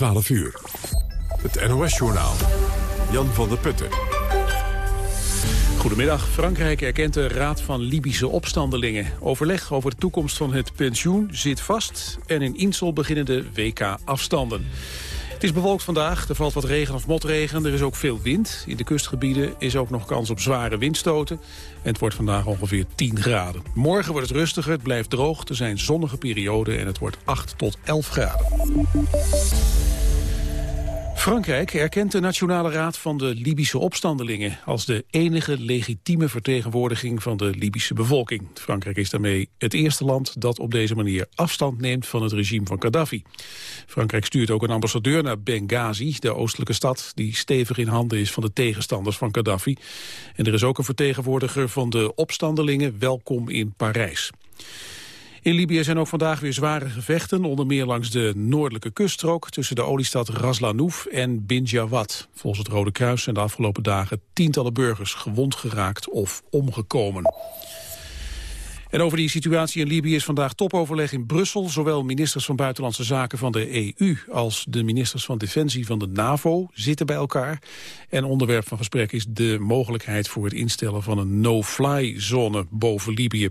12 uur. Het NOS-journaal. Jan van der Putten. Goedemiddag. Frankrijk erkent de Raad van Libische opstandelingen. Overleg over de toekomst van het pensioen zit vast... en in Insel beginnen de WK-afstanden. Het is bewolkt vandaag, er valt wat regen of motregen, er is ook veel wind. In de kustgebieden is ook nog kans op zware windstoten. En het wordt vandaag ongeveer 10 graden. Morgen wordt het rustiger, het blijft droog, er zijn zonnige perioden... en het wordt 8 tot 11 graden. Frankrijk erkent de Nationale Raad van de Libische opstandelingen als de enige legitieme vertegenwoordiging van de Libische bevolking. Frankrijk is daarmee het eerste land dat op deze manier afstand neemt van het regime van Gaddafi. Frankrijk stuurt ook een ambassadeur naar Benghazi, de oostelijke stad die stevig in handen is van de tegenstanders van Gaddafi. En er is ook een vertegenwoordiger van de opstandelingen welkom in Parijs. In Libië zijn ook vandaag weer zware gevechten, onder meer langs de noordelijke kuststrook tussen de oliestad Raslanouf en Bin Jawad. Volgens het Rode Kruis zijn de afgelopen dagen tientallen burgers gewond geraakt of omgekomen. En over die situatie in Libië is vandaag topoverleg in Brussel. Zowel ministers van Buitenlandse Zaken van de EU als de ministers van Defensie van de NAVO zitten bij elkaar. En onderwerp van gesprek is de mogelijkheid voor het instellen van een no-fly-zone boven Libië.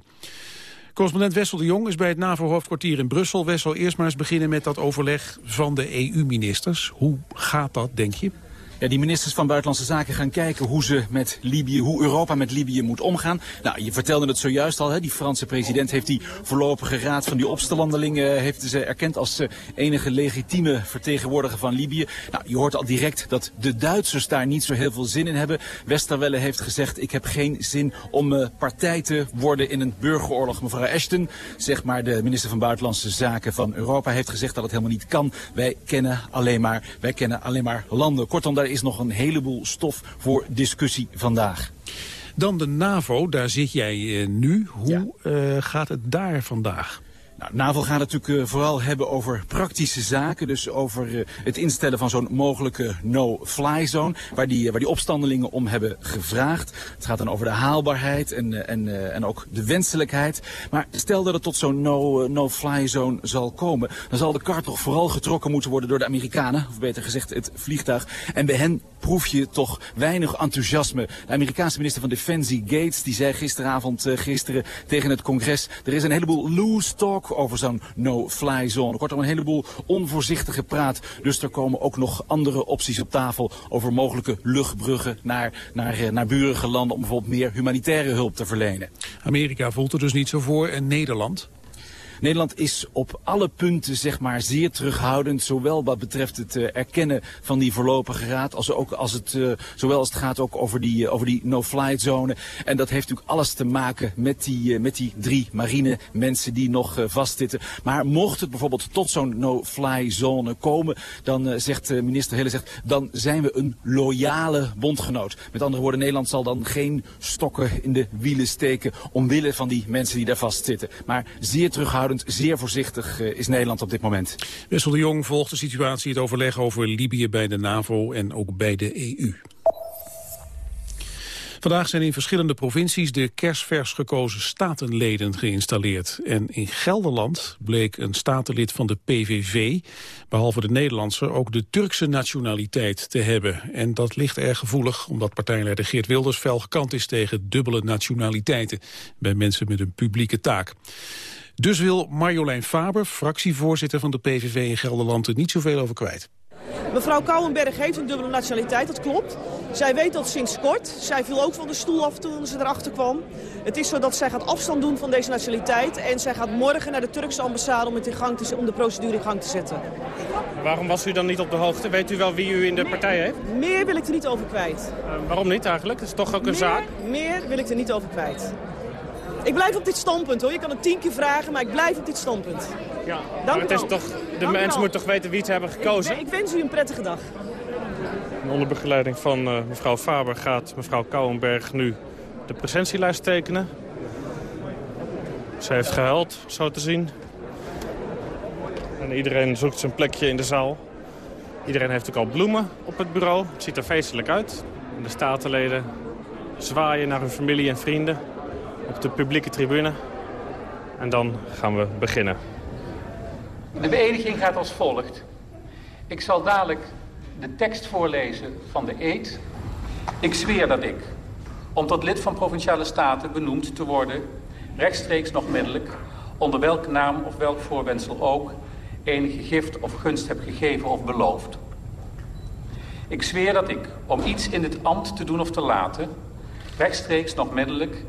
Correspondent Wessel de Jong is bij het NAVO-hoofdkwartier in Brussel. Wessel, eerst maar eens beginnen met dat overleg van de EU-ministers. Hoe gaat dat, denk je? Ja, die ministers van Buitenlandse Zaken gaan kijken hoe ze met Libië, hoe Europa met Libië moet omgaan. Nou, je vertelde het zojuist al, hè, die Franse president heeft die voorlopige raad van die opstandelingen heeft ze erkend als uh, enige legitieme vertegenwoordiger van Libië. Nou, je hoort al direct dat de Duitsers daar niet zo heel veel zin in hebben. Westerwelle heeft gezegd, ik heb geen zin om uh, partij te worden in een burgeroorlog. Mevrouw Ashton, zeg maar de minister van Buitenlandse Zaken van Europa, heeft gezegd dat het helemaal niet kan. Wij kennen alleen maar, wij kennen alleen maar landen. Kortom, daar is nog een heleboel stof voor discussie vandaag. Dan de NAVO, daar zit jij uh, nu. Hoe ja. uh, gaat het daar vandaag? Nou, NAVO gaat het natuurlijk uh, vooral hebben over praktische zaken. Dus over uh, het instellen van zo'n mogelijke no-fly zone. Waar die, waar die opstandelingen om hebben gevraagd. Het gaat dan over de haalbaarheid en, en, en ook de wenselijkheid. Maar stel dat het tot zo'n no-fly no zone zal komen. Dan zal de kar toch vooral getrokken moeten worden door de Amerikanen. Of beter gezegd het vliegtuig. En bij hen proef je toch weinig enthousiasme. De Amerikaanse minister van Defensie Gates die zei gisteravond gisteren tegen het congres. Er is een heleboel loose talk over zo'n no-fly zone. Kortom, een heleboel onvoorzichtige praat. Dus er komen ook nog andere opties op tafel over mogelijke luchtbruggen naar, naar, naar burige landen om bijvoorbeeld meer humanitaire hulp te verlenen. Amerika voelt er dus niet zo voor en Nederland? Nederland is op alle punten zeg maar zeer terughoudend. Zowel wat betreft het uh, erkennen van die voorlopige raad. Als ook als het, uh, zowel als het gaat ook over die, uh, over die no-flight zone. En dat heeft natuurlijk alles te maken met die, met die drie marine mensen die nog vastzitten. Maar mocht het bijvoorbeeld tot zo'n no-fly zone komen. Dan zegt minister Hille, zegt, dan zijn we een loyale bondgenoot. Met andere woorden, Nederland zal dan geen stokken in de wielen steken. Omwille van die mensen die daar vastzitten. Maar zeer terughoudend zeer voorzichtig is Nederland op dit moment. Wessel de Jong volgt de situatie, het overleg over Libië bij de NAVO en ook bij de EU. Vandaag zijn in verschillende provincies de kerstvers gekozen statenleden geïnstalleerd. En in Gelderland bleek een statenlid van de PVV, behalve de Nederlandse, ook de Turkse nationaliteit te hebben. En dat ligt erg gevoelig, omdat partijleider Geert Wilders fel gekant is tegen dubbele nationaliteiten bij mensen met een publieke taak. Dus wil Marjolein Faber, fractievoorzitter van de PVV in Gelderland, er niet zoveel over kwijt. Mevrouw Kouwenberg heeft een dubbele nationaliteit, dat klopt. Zij weet dat sinds kort. Zij viel ook van de stoel af toen ze erachter kwam. Het is zo dat zij gaat afstand doen van deze nationaliteit. En zij gaat morgen naar de Turkse ambassade om, het in gang te, om de procedure in gang te zetten. Waarom was u dan niet op de hoogte? Weet u wel wie u in de partij heeft? Meer wil ik er niet over kwijt. Uh, waarom niet eigenlijk? Dat is toch ook een meer, zaak? Meer wil ik er niet over kwijt. Ik blijf op dit standpunt hoor. Je kan het tien keer vragen, maar ik blijf op dit standpunt. Ja, maar het is toch, de Dank mensen moeten toch weten wie ze hebben gekozen? Ik, ik wens u een prettige dag. Onder begeleiding van uh, mevrouw Faber gaat mevrouw Kouwenberg nu de presentielijst tekenen. Ze heeft gehuild, zo te zien. En iedereen zoekt zijn plekje in de zaal. Iedereen heeft ook al bloemen op het bureau. Het ziet er feestelijk uit. En de statenleden zwaaien naar hun familie en vrienden op de publieke tribune. En dan gaan we beginnen. De beëdiging gaat als volgt. Ik zal dadelijk de tekst voorlezen van de eed. Ik zweer dat ik, om tot lid van Provinciale Staten benoemd te worden... rechtstreeks nog middelijk, onder welke naam of welk voorwendsel ook... enige gift of gunst heb gegeven of beloofd. Ik zweer dat ik, om iets in dit ambt te doen of te laten... rechtstreeks nog middelijk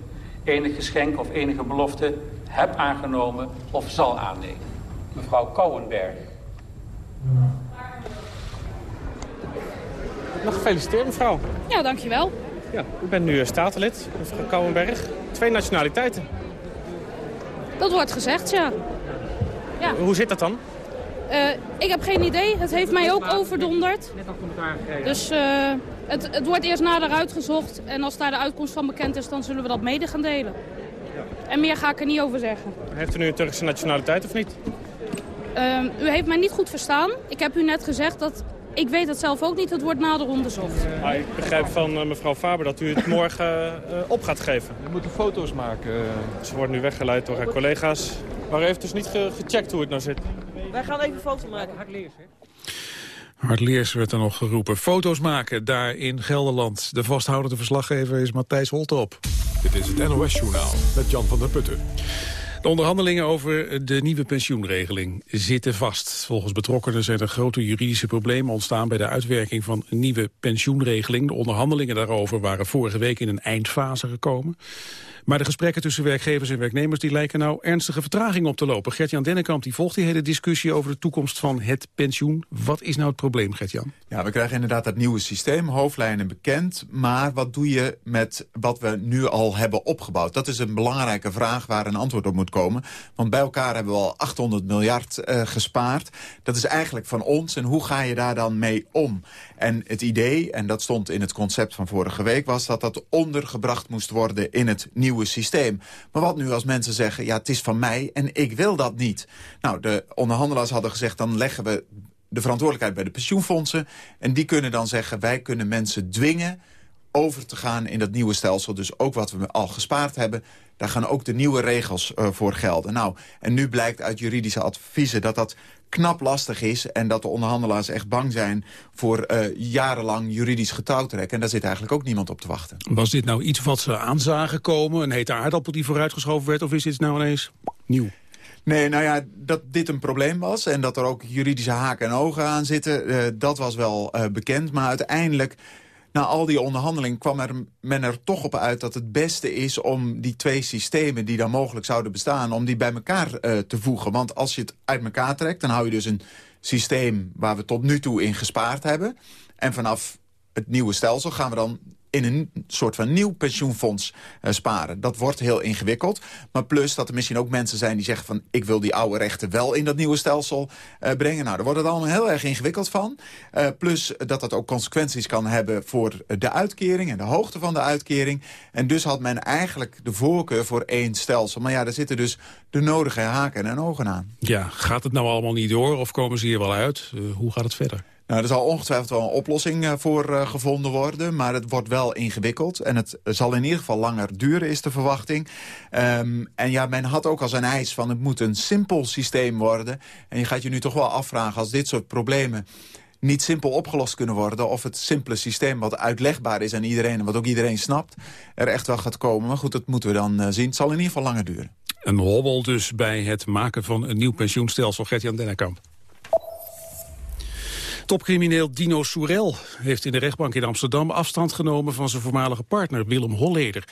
enig geschenk of enige belofte heb aangenomen of zal aannemen. Mevrouw Kouwenberg. Nog gefeliciteerd, mevrouw. Ja, dankjewel. Ja, u bent nu statenlid, mevrouw Kouwenberg. Twee nationaliteiten. Dat wordt gezegd, ja. ja. Hoe zit dat dan? Uh, ik heb geen idee. Het heeft mij ook overdonderd. Net al commentaar gekregen. Dus uh, het, het, wordt eerst nader uitgezocht. En als daar de uitkomst van bekend is, dan zullen we dat mede gaan delen. Ja. En meer ga ik er niet over zeggen. Heeft u nu een Turkse nationaliteit of niet? Uh, u heeft mij niet goed verstaan. Ik heb u net gezegd dat ik weet het zelf ook niet, het wordt nader onderzocht. Ah, ik begrijp van uh, mevrouw Faber dat u het morgen uh, op gaat geven. We moeten foto's maken. Ze wordt nu weggeleid door haar collega's. Maar u heeft dus niet ge gecheckt hoe het nou zit. Wij gaan even foto maken. Hardleers, hè? Hardleers werd er nog geroepen. Foto's maken daar in Gelderland. De vasthoudende verslaggever is Matthijs Holtop. Dit is het NOS Journaal met Jan van der Putten. De onderhandelingen over de nieuwe pensioenregeling zitten vast. Volgens betrokkenen zijn er grote juridische problemen ontstaan bij de uitwerking van een nieuwe pensioenregeling. De onderhandelingen daarover waren vorige week in een eindfase gekomen. Maar de gesprekken tussen werkgevers en werknemers die lijken nou ernstige vertraging op te lopen. Gert-Jan Dennekamp die volgt die hele discussie over de toekomst van het pensioen. Wat is nou het probleem, Gert-Jan? Ja, we krijgen inderdaad dat nieuwe systeem, hoofdlijnen bekend. Maar wat doe je met wat we nu al hebben opgebouwd? Dat is een belangrijke vraag waar een antwoord op moet komen. Want bij elkaar hebben we al 800 miljard uh, gespaard. Dat is eigenlijk van ons. En hoe ga je daar dan mee om? En het idee, en dat stond in het concept van vorige week... was dat dat ondergebracht moest worden in het nieuwe systeem. Maar wat nu als mensen zeggen, ja, het is van mij en ik wil dat niet? Nou, de onderhandelaars hadden gezegd, dan leggen we de verantwoordelijkheid bij de pensioenfondsen. En die kunnen dan zeggen, wij kunnen mensen dwingen over te gaan in dat nieuwe stelsel. Dus ook wat we al gespaard hebben, daar gaan ook de nieuwe regels uh, voor gelden. Nou, en nu blijkt uit juridische adviezen dat dat knap lastig is... en dat de onderhandelaars echt bang zijn voor uh, jarenlang juridisch getouwtrek. En daar zit eigenlijk ook niemand op te wachten. Was dit nou iets wat ze aan zagen komen? Een hete aardappel die vooruitgeschoven werd? Of is dit nou ineens nieuw? Nee, nou ja, dat dit een probleem was en dat er ook juridische haken en ogen aan zitten... Uh, dat was wel uh, bekend, maar uiteindelijk na al die onderhandeling kwam er, men er toch op uit dat het beste is om die twee systemen die dan mogelijk zouden bestaan, om die bij elkaar uh, te voegen. Want als je het uit elkaar trekt, dan hou je dus een systeem waar we tot nu toe in gespaard hebben. En vanaf het nieuwe stelsel gaan we dan in een soort van nieuw pensioenfonds uh, sparen. Dat wordt heel ingewikkeld. Maar plus dat er misschien ook mensen zijn die zeggen van... ik wil die oude rechten wel in dat nieuwe stelsel uh, brengen. Nou, daar wordt het allemaal heel erg ingewikkeld van. Uh, plus dat dat ook consequenties kan hebben voor de uitkering... en de hoogte van de uitkering. En dus had men eigenlijk de voorkeur voor één stelsel. Maar ja, daar zitten dus de nodige haken en ogen aan. Ja, gaat het nou allemaal niet door of komen ze hier wel uit? hoe gaat het verder? Nou, er zal ongetwijfeld wel een oplossing uh, voor uh, gevonden worden. Maar het wordt wel ingewikkeld. En het zal in ieder geval langer duren, is de verwachting. Um, en ja, men had ook al zijn eis van het moet een simpel systeem worden. En je gaat je nu toch wel afvragen als dit soort problemen niet simpel opgelost kunnen worden... of het simpele systeem wat uitlegbaar is aan iedereen... en wat ook iedereen snapt, er echt wel gaat komen. Maar goed, dat moeten we dan uh, zien. Het zal in ieder geval langer duren. Een hobbel dus bij het maken van een nieuw pensioenstelsel. Gert-Jan Dennekamp. Topcrimineel Dino Soerel heeft in de rechtbank in Amsterdam afstand genomen van zijn voormalige partner Willem Holleder.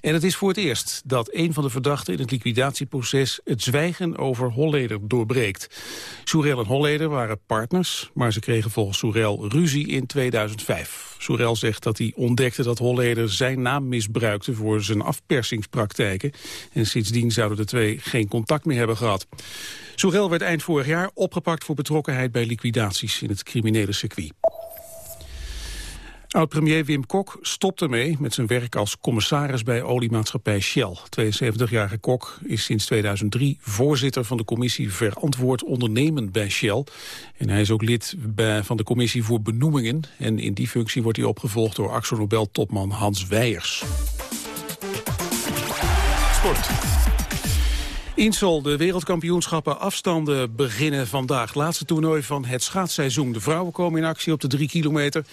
En het is voor het eerst dat een van de verdachten in het liquidatieproces het zwijgen over Holleder doorbreekt. Soerel en Holleder waren partners, maar ze kregen volgens Soerel ruzie in 2005. Soerel zegt dat hij ontdekte dat Holleder zijn naam misbruikte voor zijn afpersingspraktijken. En sindsdien zouden de twee geen contact meer hebben gehad. Soerel werd eind vorig jaar opgepakt voor betrokkenheid bij liquidaties in het criminele circuit. Oud-premier Wim Kok stopt ermee met zijn werk als commissaris bij oliemaatschappij Shell. 72-jarige Kok is sinds 2003 voorzitter van de commissie Verantwoord Ondernemen bij Shell. En hij is ook lid van de commissie voor benoemingen. En in die functie wordt hij opgevolgd door Axel Nobel-topman Hans Weijers. Sport. Insel, de wereldkampioenschappen afstanden beginnen vandaag. Laatste toernooi van het schaatsseizoen. De vrouwen komen in actie op de 3 kilometer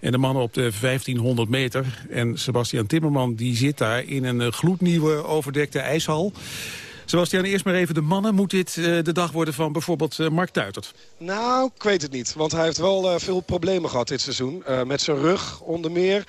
en de mannen op de 1500 meter. En Sebastian Timmerman die zit daar in een eh, gloednieuwe overdekte ijshal. Sebastian, eerst maar even de mannen. Moet dit uh, de dag worden van bijvoorbeeld uh, Mark Tuitert? Nou, ik weet het niet. Want hij heeft wel veel problemen gehad dit seizoen. met zijn rug onder meer.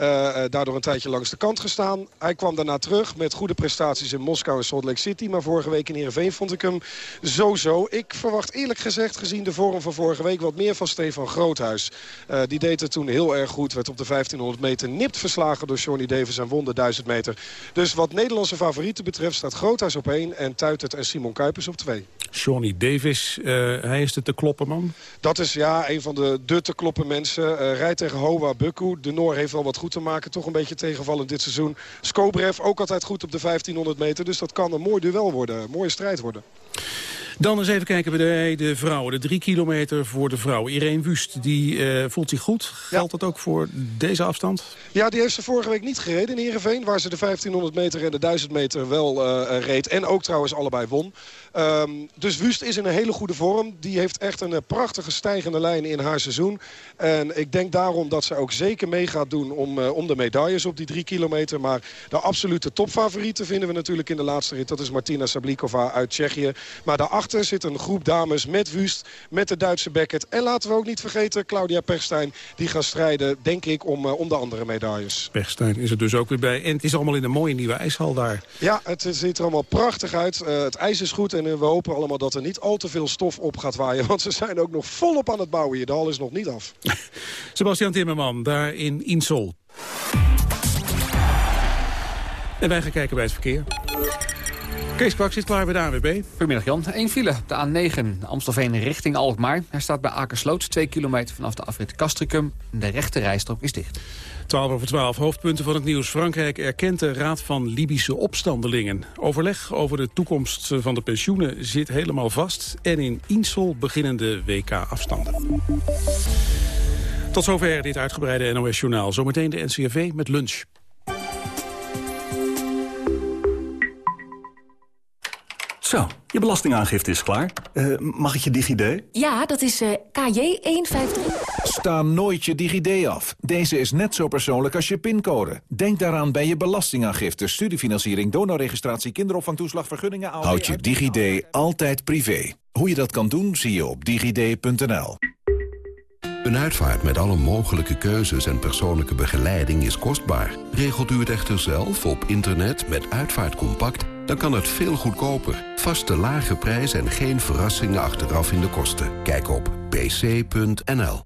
Uh, daardoor een tijdje langs de kant gestaan. Hij kwam daarna terug met goede prestaties in Moskou en Salt Lake City. Maar vorige week in Heerenveen vond ik hem zo-zo. Ik verwacht eerlijk gezegd, gezien de vorm van vorige week... wat meer van Stefan Groothuis. Uh, die deed het toen heel erg goed. Werd op de 1500 meter nipt verslagen door Johnny Davis en won de 1000 meter. Dus wat Nederlandse favorieten betreft staat Groothuis op 1... en Tuitert en Simon Kuipers op 2. Johnny Davis, uh, hij is de te kloppen man? Dat is ja, een van de, de te kloppen mensen. rijdt tegen Hoa Bukku. De Noor heeft wel wat goed te maken. Toch een beetje tegenvallend dit seizoen. Skobrev ook altijd goed op de 1500 meter. Dus dat kan een mooi duel worden. Een mooie strijd worden. Dan eens even kijken bij de, de vrouwen. De drie kilometer voor de vrouwen. Irene Wust, die uh, voelt zich goed. Geldt dat ook voor deze afstand? Ja, die heeft ze vorige week niet gereden in Heerenveen. Waar ze de 1500 meter en de 1000 meter wel uh, reed. En ook trouwens allebei won. Um, dus Wust is in een hele goede vorm. Die heeft echt een uh, prachtige stijgende lijn in haar seizoen. En ik denk daarom dat ze ook zeker mee gaat doen om, uh, om de medailles op die drie kilometer. Maar de absolute topfavorieten vinden we natuurlijk in de laatste rit. Dat is Martina Sablikova uit Tsjechië. Maar daarachter zit een groep dames met Wust, met de Duitse Beckett. En laten we ook niet vergeten Claudia Pechstein. Die gaat strijden, denk ik, om, uh, om de andere medailles. Pechstein is er dus ook weer bij. En het is allemaal in een mooie nieuwe ijshal daar. Ja, het ziet er allemaal prachtig uit. het ijs is goed en en we hopen allemaal dat er niet al te veel stof op gaat waaien. Want ze zijn ook nog volop aan het bouwen hier. De hal is nog niet af. Sebastian Timmerman, daar in Insel. En wij gaan kijken bij het verkeer. Kees Kwak zit klaar bij de AWB. Goedemiddag Jan. Eén file, de A9, Amstelveen richting Alkmaar. Hij staat bij Akersloot, 2 kilometer vanaf de afrit Castricum. De rechte rijstrook is dicht. 12 over 12, hoofdpunten van het nieuws. Frankrijk erkent de Raad van Libische Opstandelingen. Overleg over de toekomst van de pensioenen zit helemaal vast. En in Insel beginnen de WK-afstanden. Tot zover dit uitgebreide NOS-journaal. Zometeen de NCRV met lunch. Zo, je belastingaangifte is klaar. Uh, mag ik je DigiD? Ja, dat is uh, KJ153. Sta nooit je DigiD af. Deze is net zo persoonlijk als je pincode. Denk daaraan bij je belastingaangifte, studiefinanciering, donorregistratie, kinderopvangtoeslag, vergunningen... Houd je DigiD altijd privé. Hoe je dat kan doen, zie je op digid.nl. Een uitvaart met alle mogelijke keuzes en persoonlijke begeleiding is kostbaar. Regelt u het echter zelf op internet met Uitvaartcompact... dan kan het veel goedkoper. Vaste lage prijs en geen verrassingen achteraf in de kosten. Kijk op pc.nl.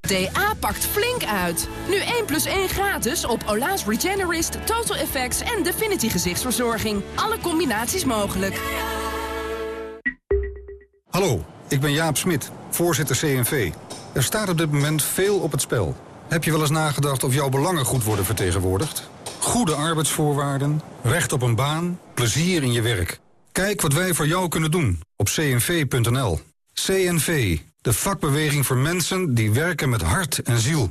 DA pakt flink uit. Nu 1 plus 1 gratis op Ola's Regenerist, Total Effects en Definity gezichtsverzorging. Alle combinaties mogelijk. Hallo, ik ben Jaap Smit, voorzitter CNV. Er staat op dit moment veel op het spel. Heb je wel eens nagedacht of jouw belangen goed worden vertegenwoordigd? Goede arbeidsvoorwaarden, recht op een baan, plezier in je werk. Kijk wat wij voor jou kunnen doen op cnv.nl. CNV, de vakbeweging voor mensen die werken met hart en ziel.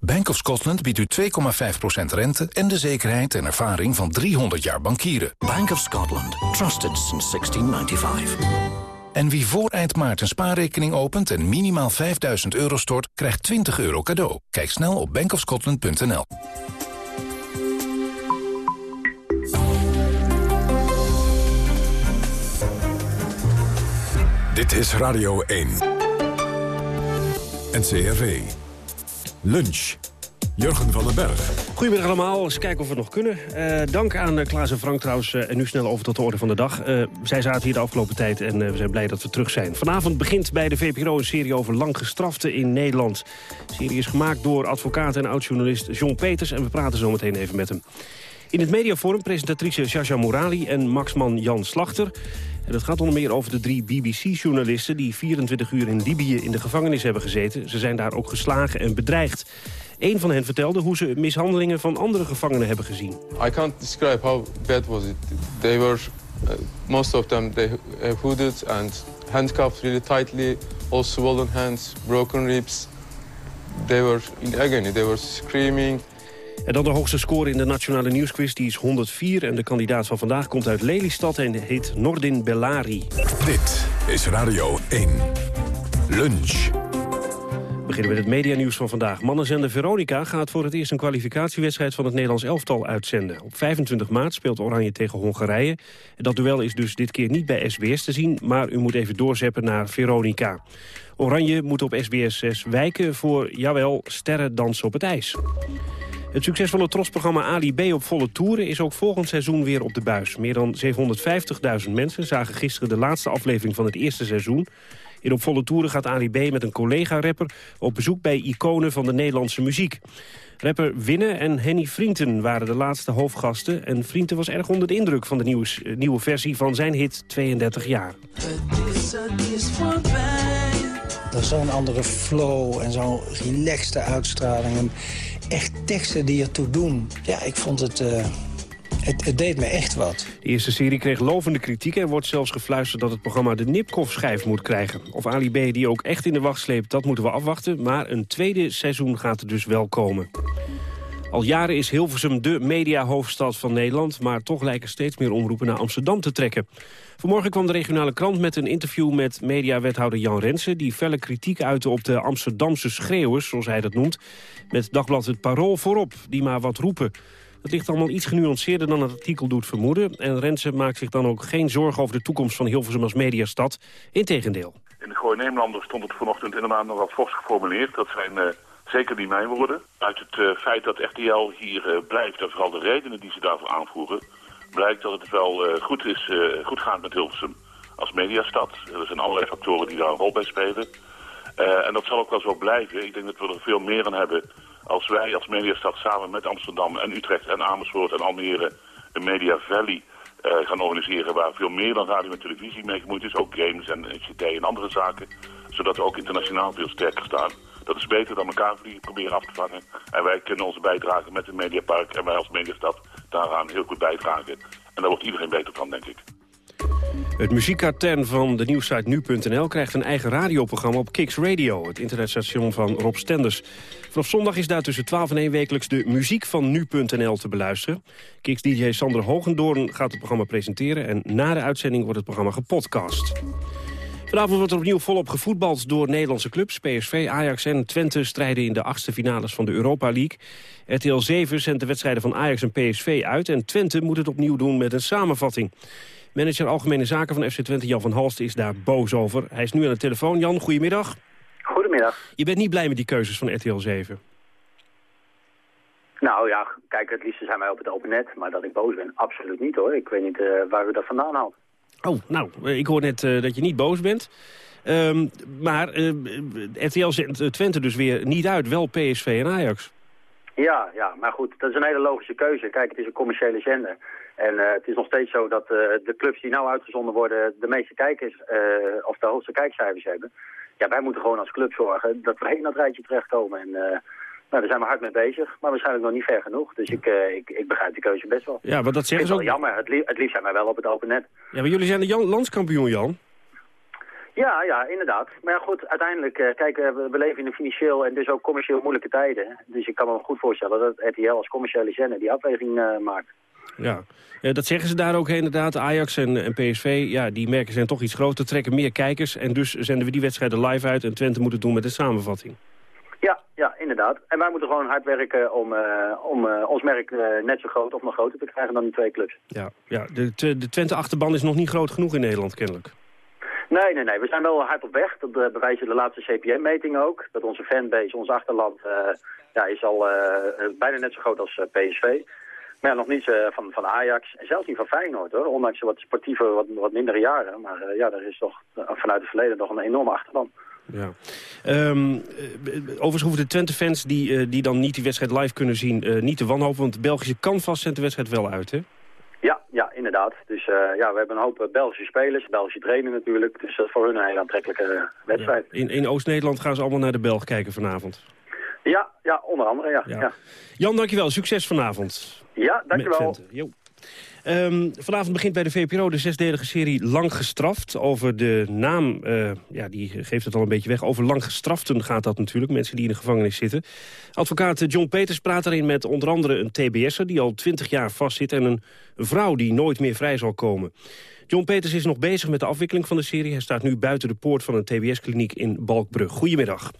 Bank of Scotland biedt u 2,5% rente en de zekerheid en ervaring van 300 jaar bankieren. Bank of Scotland. Trusted since 1695. En wie voor eind maart een spaarrekening opent en minimaal 5000 euro stort, krijgt 20 euro cadeau. Kijk snel op bankofscotland.nl. Dit is Radio 1. NCRV. Lunch. Jurgen van den Berg. Goedemiddag allemaal. Eens kijken of we het nog kunnen. Uh, dank aan uh, Klaas en Frank trouwens. Uh, en nu snel over tot de orde van de dag. zij zaten hier de afgelopen tijd en we zijn blij dat we terug zijn. Vanavond begint bij de VPRO een serie over lang gestraften in Nederland. De serie is gemaakt door advocaat en oud-journalist John Peters. En we praten zo meteen even met hem. In het mediaforum presentatrice Jaja Morali en Maxman Jan Slachter. En dat gaat onder meer over de drie BBC-journalisten... die 24 uur in Libië in de gevangenis hebben gezeten. Ze zijn daar ook geslagen en bedreigd. Een van hen vertelde hoe ze mishandelingen van andere gevangenen hebben gezien. I can't describe how bad was it. They were, uh, most of them, they hooded and handcuffed really tightly. All swollen hands, broken ribs. They were in agony, they were screaming. En dan de hoogste score in de Nationale Nieuwsquiz, die is 104. En de kandidaat van vandaag komt uit Lelystad en heet Nordin Bellari. Dit is Radio 1. Lunch. We beginnen met het medianieuws van vandaag. Mannenzender Veronica gaat voor het eerst een kwalificatiewedstrijd van het Nederlands elftal uitzenden. Op 25 maart speelt Oranje tegen Hongarije. Dat duel is dus dit keer niet bij SBS te zien, maar u moet even doorzeppen naar Veronica. Oranje moet op SBS 6 wijken voor, jawel, sterren dansen op het ijs. Het succesvolle trosprogramma Ali B op volle toeren is ook volgend seizoen weer op de buis. Meer dan 750.000 mensen zagen gisteren de laatste aflevering van het eerste seizoen. In op volle toeren gaat Ali B met een collega-rapper op bezoek bij iconen van de Nederlandse muziek. Rapper Winne en Henny Vrienten waren de laatste hoofdgasten... en Vrienten was erg onder de indruk van de nieuwe, nieuwe versie van zijn hit 32 jaar. Er is zo'n andere flow en zo'n relaxte uitstraling. En echt teksten die ertoe doen. Ja, ik vond het... Uh, het, het, deed me echt wat. De eerste serie kreeg lovende kritiek en wordt zelfs gefluisterd dat het programma de Nipkoff-schijf moet krijgen. Of Ali B die ook echt in de wacht sleept, dat moeten we afwachten. Maar een tweede seizoen gaat er dus wel komen. Al jaren is Hilversum de mediahoofdstad van Nederland... maar toch lijken steeds meer omroepen naar Amsterdam te trekken. Vanmorgen kwam de regionale krant met een interview met mediawethouder Jan Rensen... die felle kritiek uitte op de Amsterdamse schreeuwers, zoals hij dat noemt... met dagblad Het Parool voorop, die maar wat roepen. Het ligt allemaal iets genuanceerder dan het artikel doet vermoeden... en Rensen maakt zich dan ook geen zorgen over de toekomst van Hilversum als mediastad. Integendeel. In de Gooi Neemlander stond het vanochtend inderdaad nog wat fors geformuleerd. Dat zijn... Uh Zeker niet mijn woorden. Uit het uh, feit dat RTL hier uh, blijft en vooral de redenen die ze daarvoor aanvoeren... blijkt dat het wel uh, goed, is, goed gaat met Hilversum als mediastad. Er zijn allerlei factoren die daar een rol bij spelen. en dat zal ook wel zo blijven. Ik denk dat we er veel meer aan hebben als wij als mediastad samen met Amsterdam en Utrecht en Amersfoort en Almere... een Media Valley gaan organiseren waar veel meer dan radio en televisie mee gemoeid is. Ook games en ICT en andere zaken. Zodat we ook internationaal veel sterker staan. Dat is beter dan elkaar proberen af te vangen. En wij kunnen onze bijdrage met het Mediapark en wij als Mediastad daaraan heel goed bijdragen. En daar wordt iedereen beter van, denk ik. Het muziekkatern van de nieuwsite nu.nl krijgt een eigen radioprogramma op Kix Radio, het internetstation van Rob Stenders. Vanaf zondag is daar tussen 12 en 1 wekelijks de muziek van nu.nl te beluisteren. Kix-dj Sander Hogendoorn gaat het programma presenteren en na de uitzending wordt het programma gepodcast. Vanavond wordt er opnieuw volop gevoetbald door Nederlandse clubs. PSV, Ajax en Twente strijden in de achtste finales van de Europa League. RTL 7 zendt de wedstrijden van Ajax en PSV uit... en Twente moet het opnieuw doen met een samenvatting. Manager Algemene Zaken van FC Twente, Jan van Halst, is daar boos over. Hij is nu aan de telefoon. Jan, goedemiddag. Goedemiddag. Je bent niet blij met die keuzes van RTL 7? Nou ja, kijk, het liefst zijn wij op het open net. Maar dat ik boos ben, absoluut niet hoor. Ik weet niet uh, waar u dat vandaan haalt. Oh, nou, ik hoor net uh, dat je niet boos bent. Um, maar uh, RTL zendt Twente dus weer niet uit, wel PSV en Ajax. Ja, ja, maar goed, dat is een hele logische keuze. Kijk, het is een commerciële zender. En het is nog steeds zo dat de clubs die nou uitgezonden worden... de meeste kijkers of de hoogste kijkcijfers hebben. Ja, wij moeten gewoon als club zorgen dat we in dat rijtje terechtkomen. En nou, daar zijn we hard mee bezig, maar waarschijnlijk nog niet ver genoeg. Dus ik, uh, ik, ik begrijp die keuze best wel. Ja, maar dat zeggen ze ook... jammer. Het, het liefst zijn wij wel op het open net. Ja, maar jullie zijn de Jan landskampioen, Jan. Ja, ja, inderdaad. Maar ja, goed, uiteindelijk, uh, kijk, uh, we, we, leven in een financieel en dus ook commercieel moeilijke tijden. Dus ik kan me goed voorstellen dat RTL als commerciële zender die afweging maakt. Ja, dat zeggen ze daar ook inderdaad. Ajax en, en PSV, ja, die merken zijn toch iets groter, trekken meer kijkers. En dus zenden we die wedstrijden live uit en Twente moet het doen met een samenvatting. Ja, inderdaad. En wij moeten gewoon hard werken om, uh, om uh, ons merk uh, net zo groot of nog groter te krijgen dan die twee clubs. Ja, ja de, de Twente-achterban is nog niet groot genoeg in Nederland kennelijk. Nee, nee, nee. We zijn wel hard op weg. Dat bewijzen de laatste CPM-metingen ook. Dat onze fanbase, ons achterland, ja, is al bijna net zo groot als PSV. Maar ja, nog niet van, van Ajax en zelfs niet van Feyenoord hoor. Ondanks wat sportieve, wat, wat mindere jaren. Maar ja, er is toch vanuit het verleden nog een enorme achterban. Ja. Ehm, eh, overigens hoeven de Twente-fans die, eh, die dan niet die wedstrijd live kunnen zien... eh, niet te wanhopen, want Belgische kan vast zendt de wedstrijd wel uit, hè? Ja, ja, inderdaad. Dus ja, we hebben een hoop Belgische spelers, Belgische trainer natuurlijk. Dus dat is voor hun een hele aantrekkelijke wedstrijd. In, in Oost-Nederland gaan ze allemaal naar de Belg kijken vanavond. Ja, ja, onder andere, ja. Ja. ja. Jan, dankjewel. Succes vanavond. Ja, dankjewel. Ehm, vanavond begint bij de VPRO de zesdelige serie Lang Gestraft. Over de naam, eh, ja, die geeft het al een beetje weg. Over lang gestraften gaat dat natuurlijk, mensen die in de gevangenis zitten. Advocaat John Peters praat daarin met onder andere een TBS'er... die al twintig jaar vastzit en een vrouw die nooit meer vrij zal komen. John Peters is nog bezig met de afwikkeling van de serie. Hij staat nu buiten de poort van een TBS-kliniek in Balkbrug. Goedemiddag.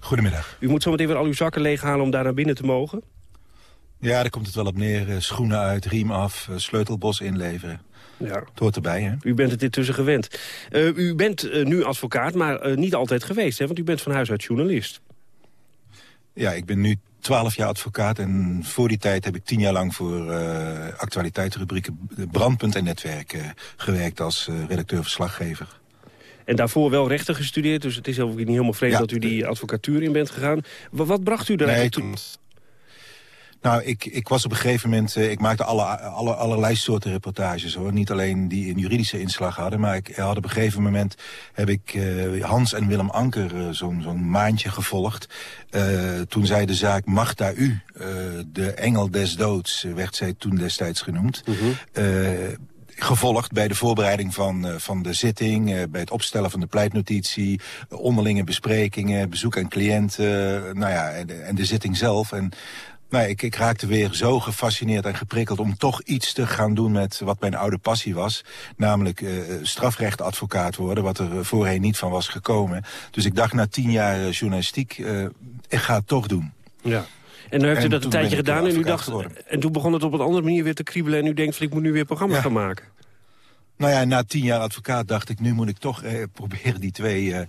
Goedemiddag. U moet zometeen weer al uw zakken leeghalen om daar naar binnen te mogen? Ja, daar komt het wel op neer. Eh, Schoenen uit, riem af, eh, sleutelbos inleveren. Ja. Het hoort erbij, hè? U bent het intussen gewend. Eh, u bent nu advocaat, maar niet altijd geweest, hè? Want u bent van huis uit journalist. Ja, ik ben nu twaalf jaar advocaat en voor die tijd heb ik tien jaar lang voor actualiteitsrubrieken Brandpunt en Netwerk gewerkt als redacteur-verslaggever. En daarvoor wel rechten gestudeerd, dus het is ook niet helemaal vreemd ja, dat u die advocatuur in bent gegaan. Wat, wat bracht u er nee, eigenlijk toe? Nou, ik, ik was op een gegeven moment... Uh, ik maakte alle, alle, allerlei soorten reportages, hoor. Niet alleen die een juridische inslag hadden... maar ik had op een gegeven moment... heb ik uh, Hans en Willem Anker uh, zo'n zo'n maandje gevolgd. toen zij de zaak Magda U, de engel des doods... werd zij toen destijds genoemd... Uh -huh gevolgd bij de voorbereiding van, uh, van de zitting... Uh, bij het opstellen van de pleitnotitie... Uh, onderlinge besprekingen, bezoek aan cliënten... nou ja, en de, en de zitting zelf. En nou, ik, ik, raakte weer zo gefascineerd en geprikkeld om toch iets te gaan doen met wat mijn oude passie was. Namelijk uh, strafrechtadvocaat worden, wat er voorheen niet van was gekomen. Dus ik dacht na tien jaar journalistiek, uh, ik ga het toch doen. Ja. En dan heeft u dat een tijdje gedaan en u dacht, geworden. en toen begon het op een andere manier weer te kriebelen en u denkt van ik moet nu weer programma's ja. gaan maken. Nou ja, na tien jaar advocaat dacht ik, nu moet ik toch eh, proberen die twee, uh, uh,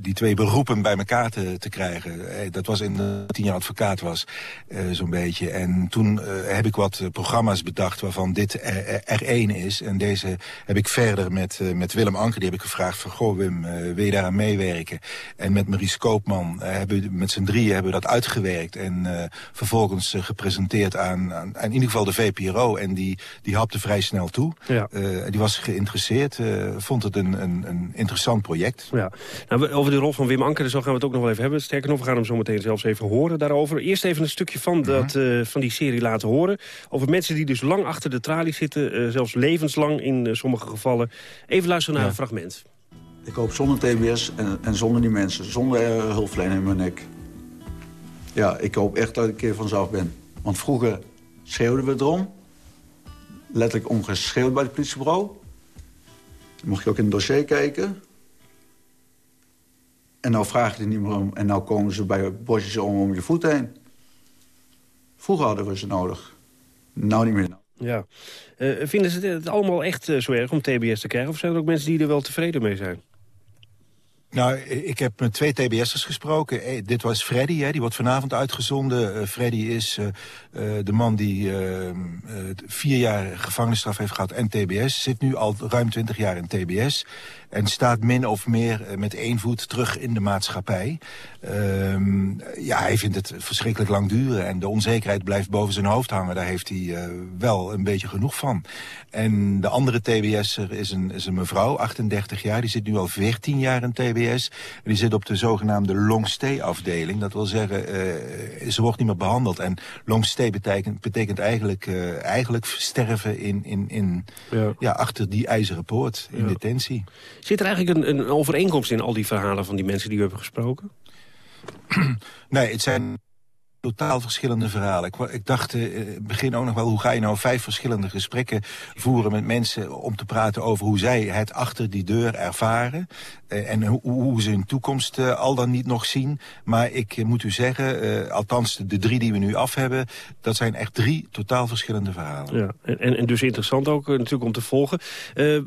die twee beroepen bij elkaar te, te krijgen. Eh, dat was in de tien jaar advocaat was, zo'n beetje. En toen heb ik wat programma's bedacht waarvan dit er, één is. En deze heb ik verder met, met Willem Anker, die heb ik gevraagd van... Goh Wim, wil je daaraan meewerken? En met Maries Koopman, hebben, met z'n drieën hebben we dat uitgewerkt. En vervolgens gepresenteerd aan, aan, aan in ieder geval de VPRO. En die, die hapte vrij snel toe. Ja. Uh, die was geïnteresseerd, uh, vond het een, een, een, interessant project. Ja. Nou, over de rol van Wim Anker zo gaan we het ook nog wel even hebben. Sterker nog, we gaan hem zo meteen zelfs even horen daarover. Eerst even een stukje van, Mhm. dat, uh, van die serie laten horen. Over mensen die dus lang achter de tralies zitten. zelfs levenslang in sommige gevallen. Even luisteren naar Ja. een fragment. Ik hoop zonder TBS en, en zonder die mensen. Zonder uh, hulpverlening in mijn nek. Ja, ik hoop echt dat ik een keer vanzelf ben. Want vroeger schreeuwden we erom letterlijk omgeschreeuwd bij het politiebureau. Dan mocht je ook in het dossier kijken. En nou vragen die niet meer om. En nou komen ze bij bosjes om om je voet heen. Vroeger hadden we ze nodig. Nou niet meer. Ja. Uh, vinden ze het allemaal echt uh, zo erg om TBS te krijgen? Of zijn er ook mensen die er wel tevreden mee zijn? Nou, ik heb met twee TBS'ers gesproken. Eh, dit was Freddy, hè, die wordt vanavond uitgezonden. Uh, Freddy is uh, de man die vier jaar gevangenisstraf heeft gehad en TBS. Zit nu al ruim twintig jaar in TBS. En staat min of meer met één voet terug in de maatschappij. Ehm, ja, hij vindt het verschrikkelijk lang duren. En de onzekerheid blijft boven zijn hoofd hangen. Daar heeft hij wel een beetje genoeg van. En de andere TBS'er is een, is een mevrouw, 38 jaar. Die zit nu al 14 jaar in TBS. En die zit op de zogenaamde long stay afdeling. Dat wil zeggen, uh, ze wordt niet meer behandeld. En long stay betekent, betekent eigenlijk, uh, eigenlijk sterven in, in, in, ja. ja. achter die ijzeren poort in ja. detentie. Zit er eigenlijk een, een overeenkomst in al die verhalen van die mensen die we hebben gesproken? nee, het zijn totaal verschillende verhalen. Ik, ik dacht in uh, het begin ook nog wel, hoe ga je nou vijf verschillende gesprekken voeren met mensen om te praten over hoe zij het achter die deur ervaren. Uh, en hoe, hoe ze hun toekomst uh, al dan niet nog zien. Maar ik moet u zeggen, althans de, de, drie die we nu af hebben, dat zijn echt drie totaal verschillende verhalen. Ja, en, en dus interessant ook natuurlijk om te volgen.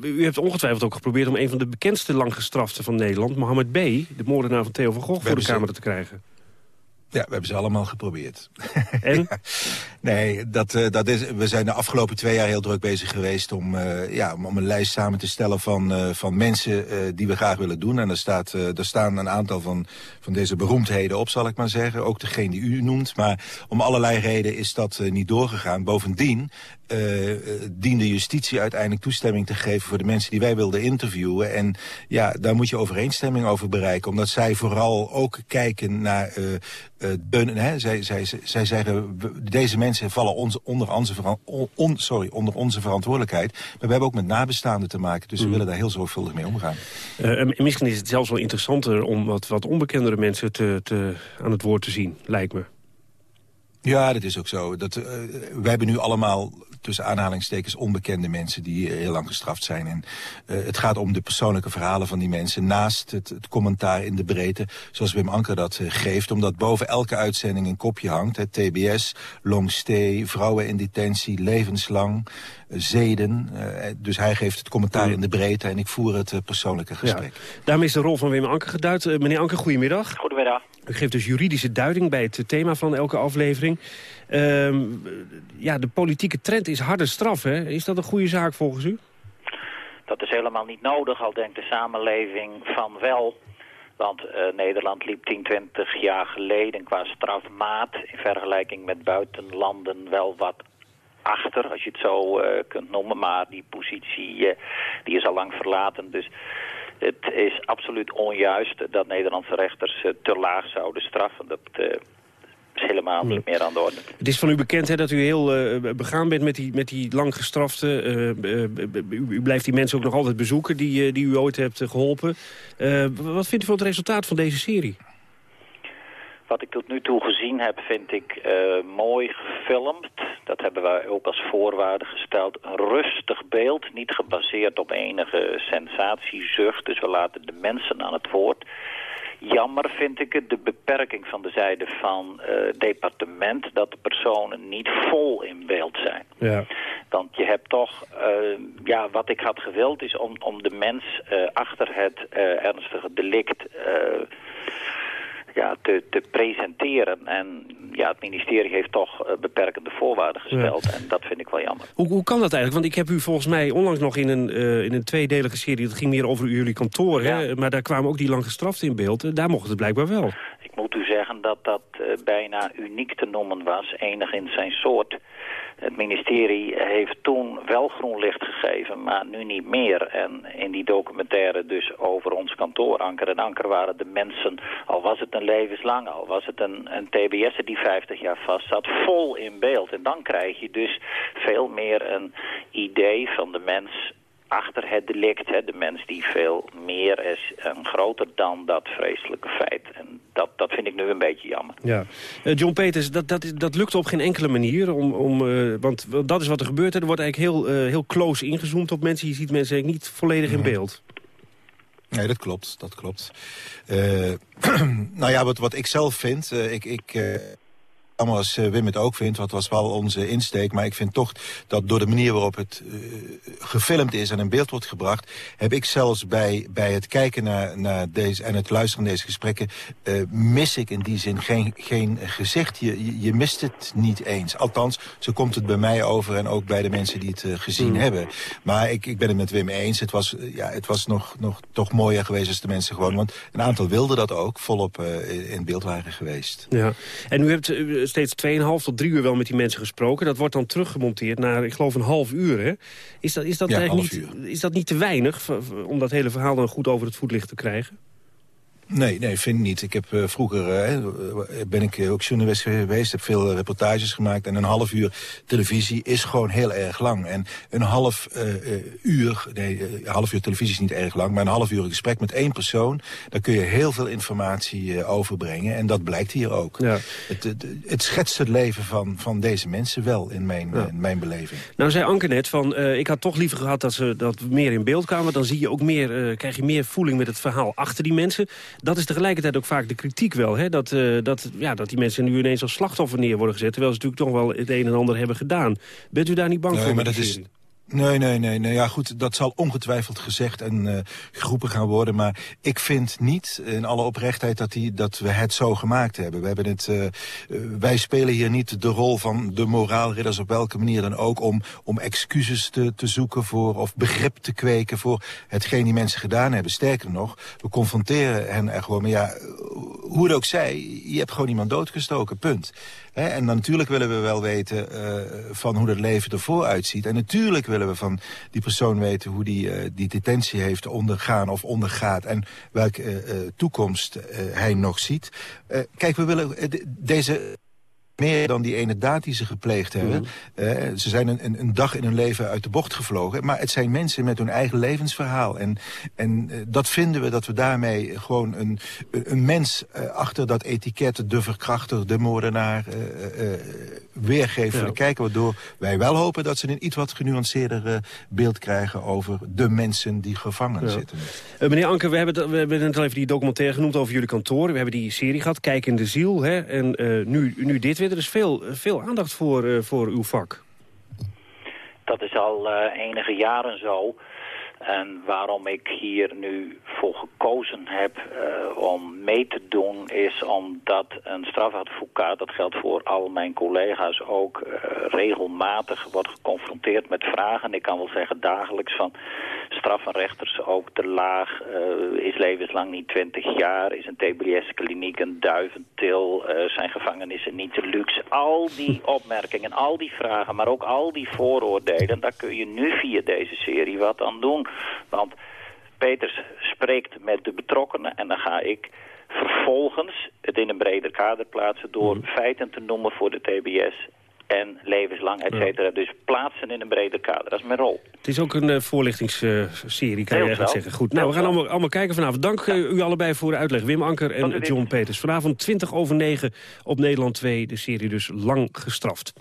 u hebt ongetwijfeld ook geprobeerd om een van de bekendste langgestraften van Nederland, Mohammed B., de moordenaar van Theo van Gogh, voor de camera te krijgen. Ja, we hebben ze allemaal geprobeerd. En? Nee, dat, uh, dat is, we zijn de afgelopen twee jaar heel druk bezig geweest... om, uh, ja, om een lijst samen te stellen van, uh, van mensen die we graag willen doen. En er, staat, er staan een aantal van, van deze beroemdheden op, zal ik maar zeggen. Ook degene die u noemt. Maar om allerlei redenen is dat niet doorgegaan. Bovendien uh, diende justitie uiteindelijk toestemming te geven voor de mensen die wij wilden interviewen. En ja, daar moet je overeenstemming over bereiken. Omdat zij vooral ook kijken naar uh, hè. Zij, zij, zij zeggen, deze mensen vallen ons, onder, onze on, sorry, onder onze verantwoordelijkheid. Maar we hebben ook met nabestaanden te maken. Dus we mm. willen daar heel zorgvuldig mee omgaan. misschien is het zelfs wel interessanter om wat, wat onbekendere mensen te, te, aan het woord te zien, lijkt me. Ja, dat is ook zo. Dat, uh, wij hebben nu allemaal tussen aanhalingstekens onbekende mensen die heel lang gestraft zijn. En uh, het gaat om de persoonlijke verhalen van die mensen naast het, het commentaar in de breedte, zoals Wim Anker dat uh, geeft. Omdat boven elke uitzending een kopje hangt. Het TBS, long stay, vrouwen in detentie, levenslang, uh, zeden. dus hij geeft het commentaar in de breedte en ik voer het persoonlijke gesprek. Ja. Daarmee is de rol van Wim Anker geduid. meneer Anker, goedemiddag. Goedemiddag. U geeft dus juridische duiding bij het thema van elke aflevering. Uh, ja, de politieke trend is harde straf, hè? Is dat een goede zaak volgens u? Dat is helemaal niet nodig, al denkt de samenleving van wel. Want uh, Nederland liep 10, 20 jaar geleden qua strafmaat... in vergelijking met buitenlanden wel wat achter, als je het zo uh, kunt noemen. Maar die positie uh, die is al lang verlaten, dus... Het is absoluut onjuist dat Nederlandse rechters te laag zouden straffen. Dat is helemaal niet meer aan de orde. Het is van u bekend hè, dat u heel uh, begaan bent met die, met die lang gestrafte. Uh, uh, u, blijft die mensen ook nog altijd bezoeken die, die u ooit hebt geholpen. wat vindt u van het resultaat van deze serie? Wat ik tot nu toe gezien heb, vind ik mooi gefilmd. Dat hebben wij ook als voorwaarde gesteld. Een rustig beeld, niet gebaseerd op enige sensatiezucht. Dus we laten de mensen aan het woord. Jammer vind ik het, de beperking van de zijde van het uh, departement... dat de personen niet vol in beeld zijn. Ja. Want je hebt toch, uh, ja, wat ik had gewild is om, om de mens uh, achter het ernstige delict ja, te, te presenteren. En ja, het ministerie heeft toch uh, beperkende voorwaarden gesteld. En dat vind ik wel jammer. Hoe, hoe kan dat eigenlijk? Want ik heb u volgens mij onlangs nog in een, uh, in een tweedelige serie... dat ging meer over jullie kantoor, ja. hè? maar daar kwamen ook die lang gestraften in beeld. Eh, daar mocht het blijkbaar wel. Ik moet u zeggen dat dat uh, bijna uniek te noemen was. Enig in zijn soort. Het ministerie heeft toen wel groen licht gegeven, maar nu niet meer. En in die documentaire dus over ons kantoor Anker en Anker waren de mensen, al was het een levenslang, al was het een, een TBS die 50 jaar vast zat, vol in beeld. En dan krijg je dus veel meer een idee van de mens achter het delict. Hè, de mens die veel meer is en groter dan dat vreselijke feit. En dat, dat vind ik nu een beetje jammer. Ja. Uh, John Peters, dat, dat, dat lukt op geen enkele manier. Om, om, uh, want dat is wat er gebeurt. Er wordt eigenlijk heel, uh, heel close ingezoomd op mensen. Je ziet mensen eigenlijk niet volledig in beeld. Nee, dat klopt. Dat klopt. nou ja, wat, wat ik zelf vind... ik... ik allemaal als Wim het ook vindt, wat was wel onze insteek. Maar ik vind toch dat door de manier waarop het uh, gefilmd is en in beeld wordt gebracht... heb ik zelfs bij, bij het kijken naar, naar deze en het luisteren naar deze gesprekken... Uh, mis ik in die zin geen, geen gezicht. Je, je mist het niet eens. Althans, zo komt het bij mij over en ook bij de mensen die het uh, gezien mm. hebben. Maar ik, ik ben het met Wim eens. Het was, ja, het was nog, nog toch mooier geweest als de mensen gewoon... want een aantal wilden dat ook, volop in beeld waren geweest. Ja. En u hebt steeds 2,5 tot 3 uur wel met die mensen gesproken. Dat wordt dan teruggemonteerd naar, ik geloof, een half uur. Hè? Is, dat, is, dat ja, eigenlijk niet, is dat niet te weinig om dat hele verhaal dan goed over het voetlicht te krijgen? Nee, nee, vind ik niet. Ik heb uh, vroeger, uh, ben ik ook journalist geweest, heb veel reportages gemaakt. En een half uur televisie is gewoon heel erg lang. En een half uh, uur, nee, een half uur televisie is niet erg lang, maar een half uur gesprek met één persoon, daar kun je heel veel informatie overbrengen. En dat blijkt hier ook. Ja. Het, het, het, schetst het leven van, van deze mensen wel in mijn, ja. in mijn beleving. Nou zei Anke net van, ik had toch liever gehad dat ze dat meer in beeld kwamen. Dan zie je ook meer, krijg je meer voeling met het verhaal achter die mensen dat is tegelijkertijd ook vaak de kritiek wel. Hè? Dat, uh, dat, ja, dat die mensen nu ineens als slachtoffer neer worden gezet... terwijl ze natuurlijk toch wel het een en ander hebben gedaan. Bent u daar niet bang nee, voor? Maar dat is, Nee, nee, nee, nee. Ja, goed, dat zal ongetwijfeld gezegd en uh, geroepen gaan worden. Maar ik vind niet, in alle oprechtheid, dat, die, dat we het zo gemaakt hebben. We hebben het, uh, wij spelen hier niet de rol van de moraalridders op welke manier dan ook... om, om excuses te, te zoeken voor, of begrip te kweken voor hetgeen die mensen gedaan hebben. Sterker nog, we confronteren hen er gewoon. Maar ja, hoe het ook zij, je hebt gewoon iemand doodgestoken, punt. En natuurlijk willen we wel weten uh, van hoe het leven ervoor uitziet. En natuurlijk willen we van die persoon weten hoe die, uh, die detentie heeft ondergaan of ondergaat. En welke uh, toekomst hij nog ziet. kijk, we willen deze meer dan die ene daad die ze gepleegd hebben. Mm. Uh, ze zijn een, een, een, dag in hun leven uit de bocht gevlogen. Maar het zijn mensen met hun eigen levensverhaal. En, en uh, dat vinden we dat we daarmee gewoon een, een mens uh, achter dat etiket... de verkrachter, de moordenaar weergeven ja. voor de kijker. Waardoor wij wel hopen dat ze een iets wat genuanceerder beeld krijgen... over de mensen die gevangen ja. zitten. meneer Anker, we hebben, we hebben net al even die documentaire genoemd over jullie kantoor. We hebben die serie gehad, Kijk in de Ziel. Hè? En nu, nu dit weer er is veel, veel aandacht voor, uh, voor uw vak. Dat is al uh, enige jaren zo. En waarom ik hier nu voor gekozen heb uh, om mee te doen... is omdat een strafadvocaat, dat geldt voor al mijn collega's ook... Uh, regelmatig wordt geconfronteerd met vragen. Ik kan wel zeggen dagelijks van strafrechters ook te laag. Uh, is levenslang niet 20 jaar? Is een TBS-kliniek een duiventil? zijn gevangenissen niet te luxe? Al die opmerkingen, al die vragen, maar ook al die vooroordelen... daar kun je nu via deze serie wat aan doen. Want Peters spreekt met de betrokkenen en dan ga ik vervolgens het in een breder kader plaatsen... door mm. feiten te noemen voor de TBS en levenslang, et cetera. Dus plaatsen in een breder kader, dat is mijn rol. Het is ook een uh, voorlichtingsserie, uh, kan je eigenlijk zeggen. Goed, nou, we gaan allemaal, allemaal kijken vanavond. Dank ja. uh, u allebei voor de uitleg. Wim Anker en John Peters. Vanavond 20 over 9 op Nederland 2. De serie dus lang gestraft.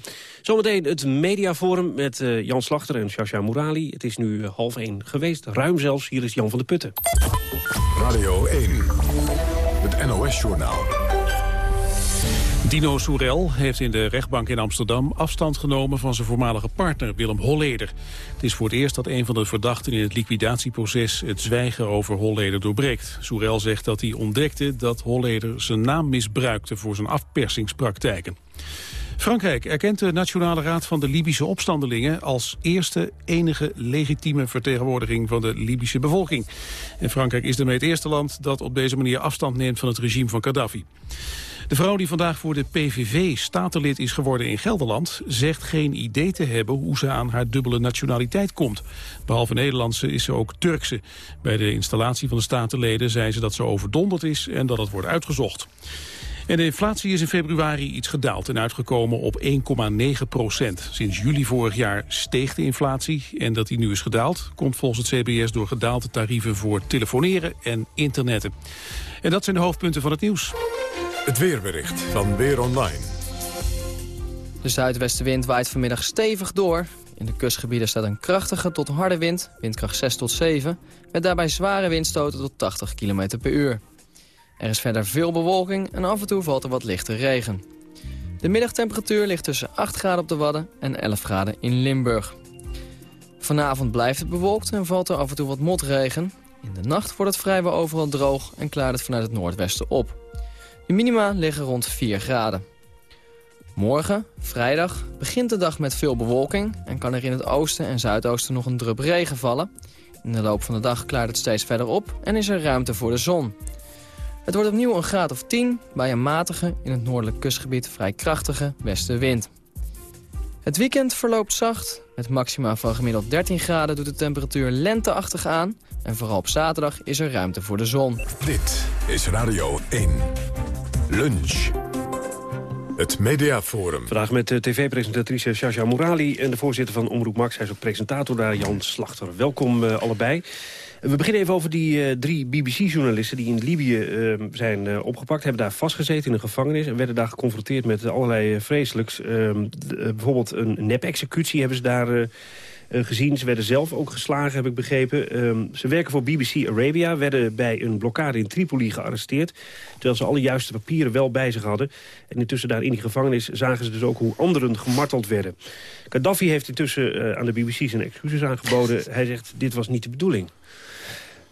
Zometeen het mediaforum met Jan Slachter en Shasha Mourali. Het is nu half 1 geweest, ruim zelfs. Hier is Jan van de Putten. Radio 1, het NOS-journaal. Dino Soerel heeft in de rechtbank in Amsterdam afstand genomen van zijn voormalige partner Willem Holleder. Het is voor het eerst dat een van de verdachten in het liquidatieproces het zwijgen over Holleder doorbreekt. Soerel zegt dat hij ontdekte dat Holleder zijn naam misbruikte voor zijn afpersingspraktijken. Frankrijk erkent de Nationale Raad van de Libische opstandelingen als eerste enige legitieme vertegenwoordiging van de Libische bevolking. En Frankrijk is daarmee het eerste land dat op deze manier afstand neemt van het regime van Gaddafi. De vrouw die vandaag voor de PVV statenlid is geworden in Gelderland... zegt geen idee te hebben hoe ze aan haar dubbele nationaliteit komt. Behalve Nederlandse is ze ook Turkse. Bij de installatie van de statenleden zei ze dat ze overdonderd is... en dat het wordt uitgezocht. En de inflatie is in februari iets gedaald en uitgekomen op 1,9 procent. Sinds juli vorig jaar steeg de inflatie en dat die nu is gedaald... komt volgens het CBS door gedaalde tarieven voor telefoneren en internetten. En dat zijn de hoofdpunten van het nieuws. Het weerbericht van Weer Online. De zuidwestenwind waait vanmiddag stevig door. In de kustgebieden staat een krachtige tot harde wind, windkracht 6 tot 7... met daarbij zware windstoten tot 80 km per uur. Er is verder veel bewolking en af en toe valt er wat lichte regen. De middagtemperatuur ligt tussen 8 graden op de Wadden en 11 graden in Limburg. Vanavond blijft het bewolkt en valt er af en toe wat motregen. In de nacht wordt het vrijwel overal droog en klaart het vanuit het noordwesten op. De minima liggen rond 4 graden. Morgen, vrijdag, begint de dag met veel bewolking... en kan er in het oosten en zuidoosten nog een drup regen vallen. In de loop van de dag klaart het steeds verder op en is er ruimte voor de zon. Het wordt opnieuw een graad of 10 bij een matige, in het noordelijk kustgebied vrij krachtige westenwind. Het weekend verloopt zacht. Met maxima van gemiddeld 13 graden doet de temperatuur lenteachtig aan. En vooral op zaterdag is er ruimte voor de zon. Dit is Radio 1. Lunch. Het Mediaforum. Vandaag met de tv-presentatrice Shasha Mourali en de voorzitter van Omroep Max. Hij is ook presentator daar, Jan Slachter. Welkom uh, allebei. We beginnen even over die uh, drie BBC-journalisten die in Libië uh, zijn uh, opgepakt. Hebben daar vastgezeten in een gevangenis en werden daar geconfronteerd met allerlei vreselijks. Ehm, bijvoorbeeld een nep-executie hebben ze daar eh, gezien. Ze werden zelf ook geslagen, heb ik begrepen. Ehm, ze werken voor BBC Arabia, werden bij een blokkade in Tripoli gearresteerd... terwijl ze alle juiste papieren wel bij zich hadden. En intussen daar in die gevangenis zagen ze dus ook hoe anderen gemarteld werden. Gaddafi heeft intussen uh, aan de BBC zijn excuses aangeboden. Hij zegt, dit was niet de bedoeling.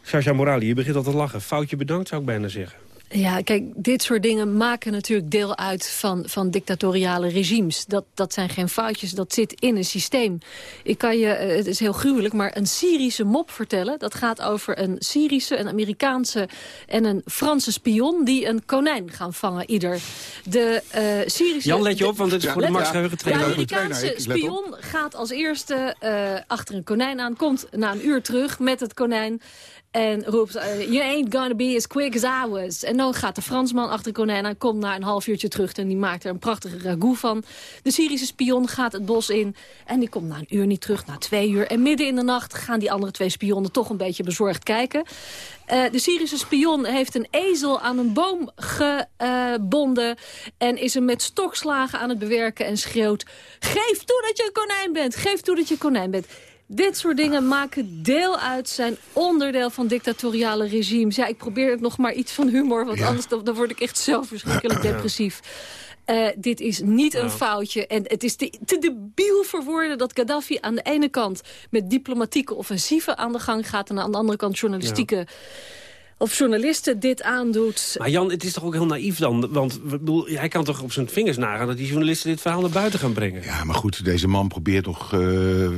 Sasha Morali, je begint al te lachen. Foutje bedankt, zou ik bijna zeggen. Ja, kijk, dit soort dingen maken natuurlijk deel uit van, van dictatoriale regimes. Dat, dat zijn geen foutjes, dat zit in een systeem. Ik kan je, eh, het is heel gruwelijk, maar een Syrische mop vertellen... dat gaat over een Syrische, een Amerikaanse en een Franse spion... die een konijn gaan vangen, ieder. De uh, Syrische... Jan, let je op, want het is voor de Max De Amerikaanse spion gaat als eerste uh, achter een konijn aan... komt na een uur terug met het konijn... En roept, uh, you ain't gonna be as quick as I was. En dan gaat de Fransman achter konijn aan, komt na een half uurtje terug... en die maakt er een prachtige ragout van. De Syrische spion gaat het bos in en die komt na een uur niet terug, na twee uur. En midden in de nacht gaan die andere twee spionnen toch een beetje bezorgd kijken. Uh, de Syrische spion heeft een ezel aan een boom gebonden... en is hem met stokslagen aan het bewerken en schreeuwt... geef toe dat je konijn bent, geef toe dat je konijn bent... Dit soort dingen maken deel uit, zijn onderdeel van dictatoriale regimes. Ja, ik probeer het nog maar iets van humor, want anders dan, dan word ik echt zo verschrikkelijk depressief. Uh, dit is niet een foutje. En het is te, te debiel voor woorden dat Gaddafi aan de ene kant... met diplomatieke offensieven aan de gang gaat... en aan de andere kant journalistieke... Ja of journalisten dit aandoet. Maar Jan, het is toch ook heel naïef dan? Want bedoel, hij kan toch op zijn vingers nagaan... dat die journalisten dit verhaal naar buiten gaan brengen? Ja, maar goed, deze man probeert toch uh,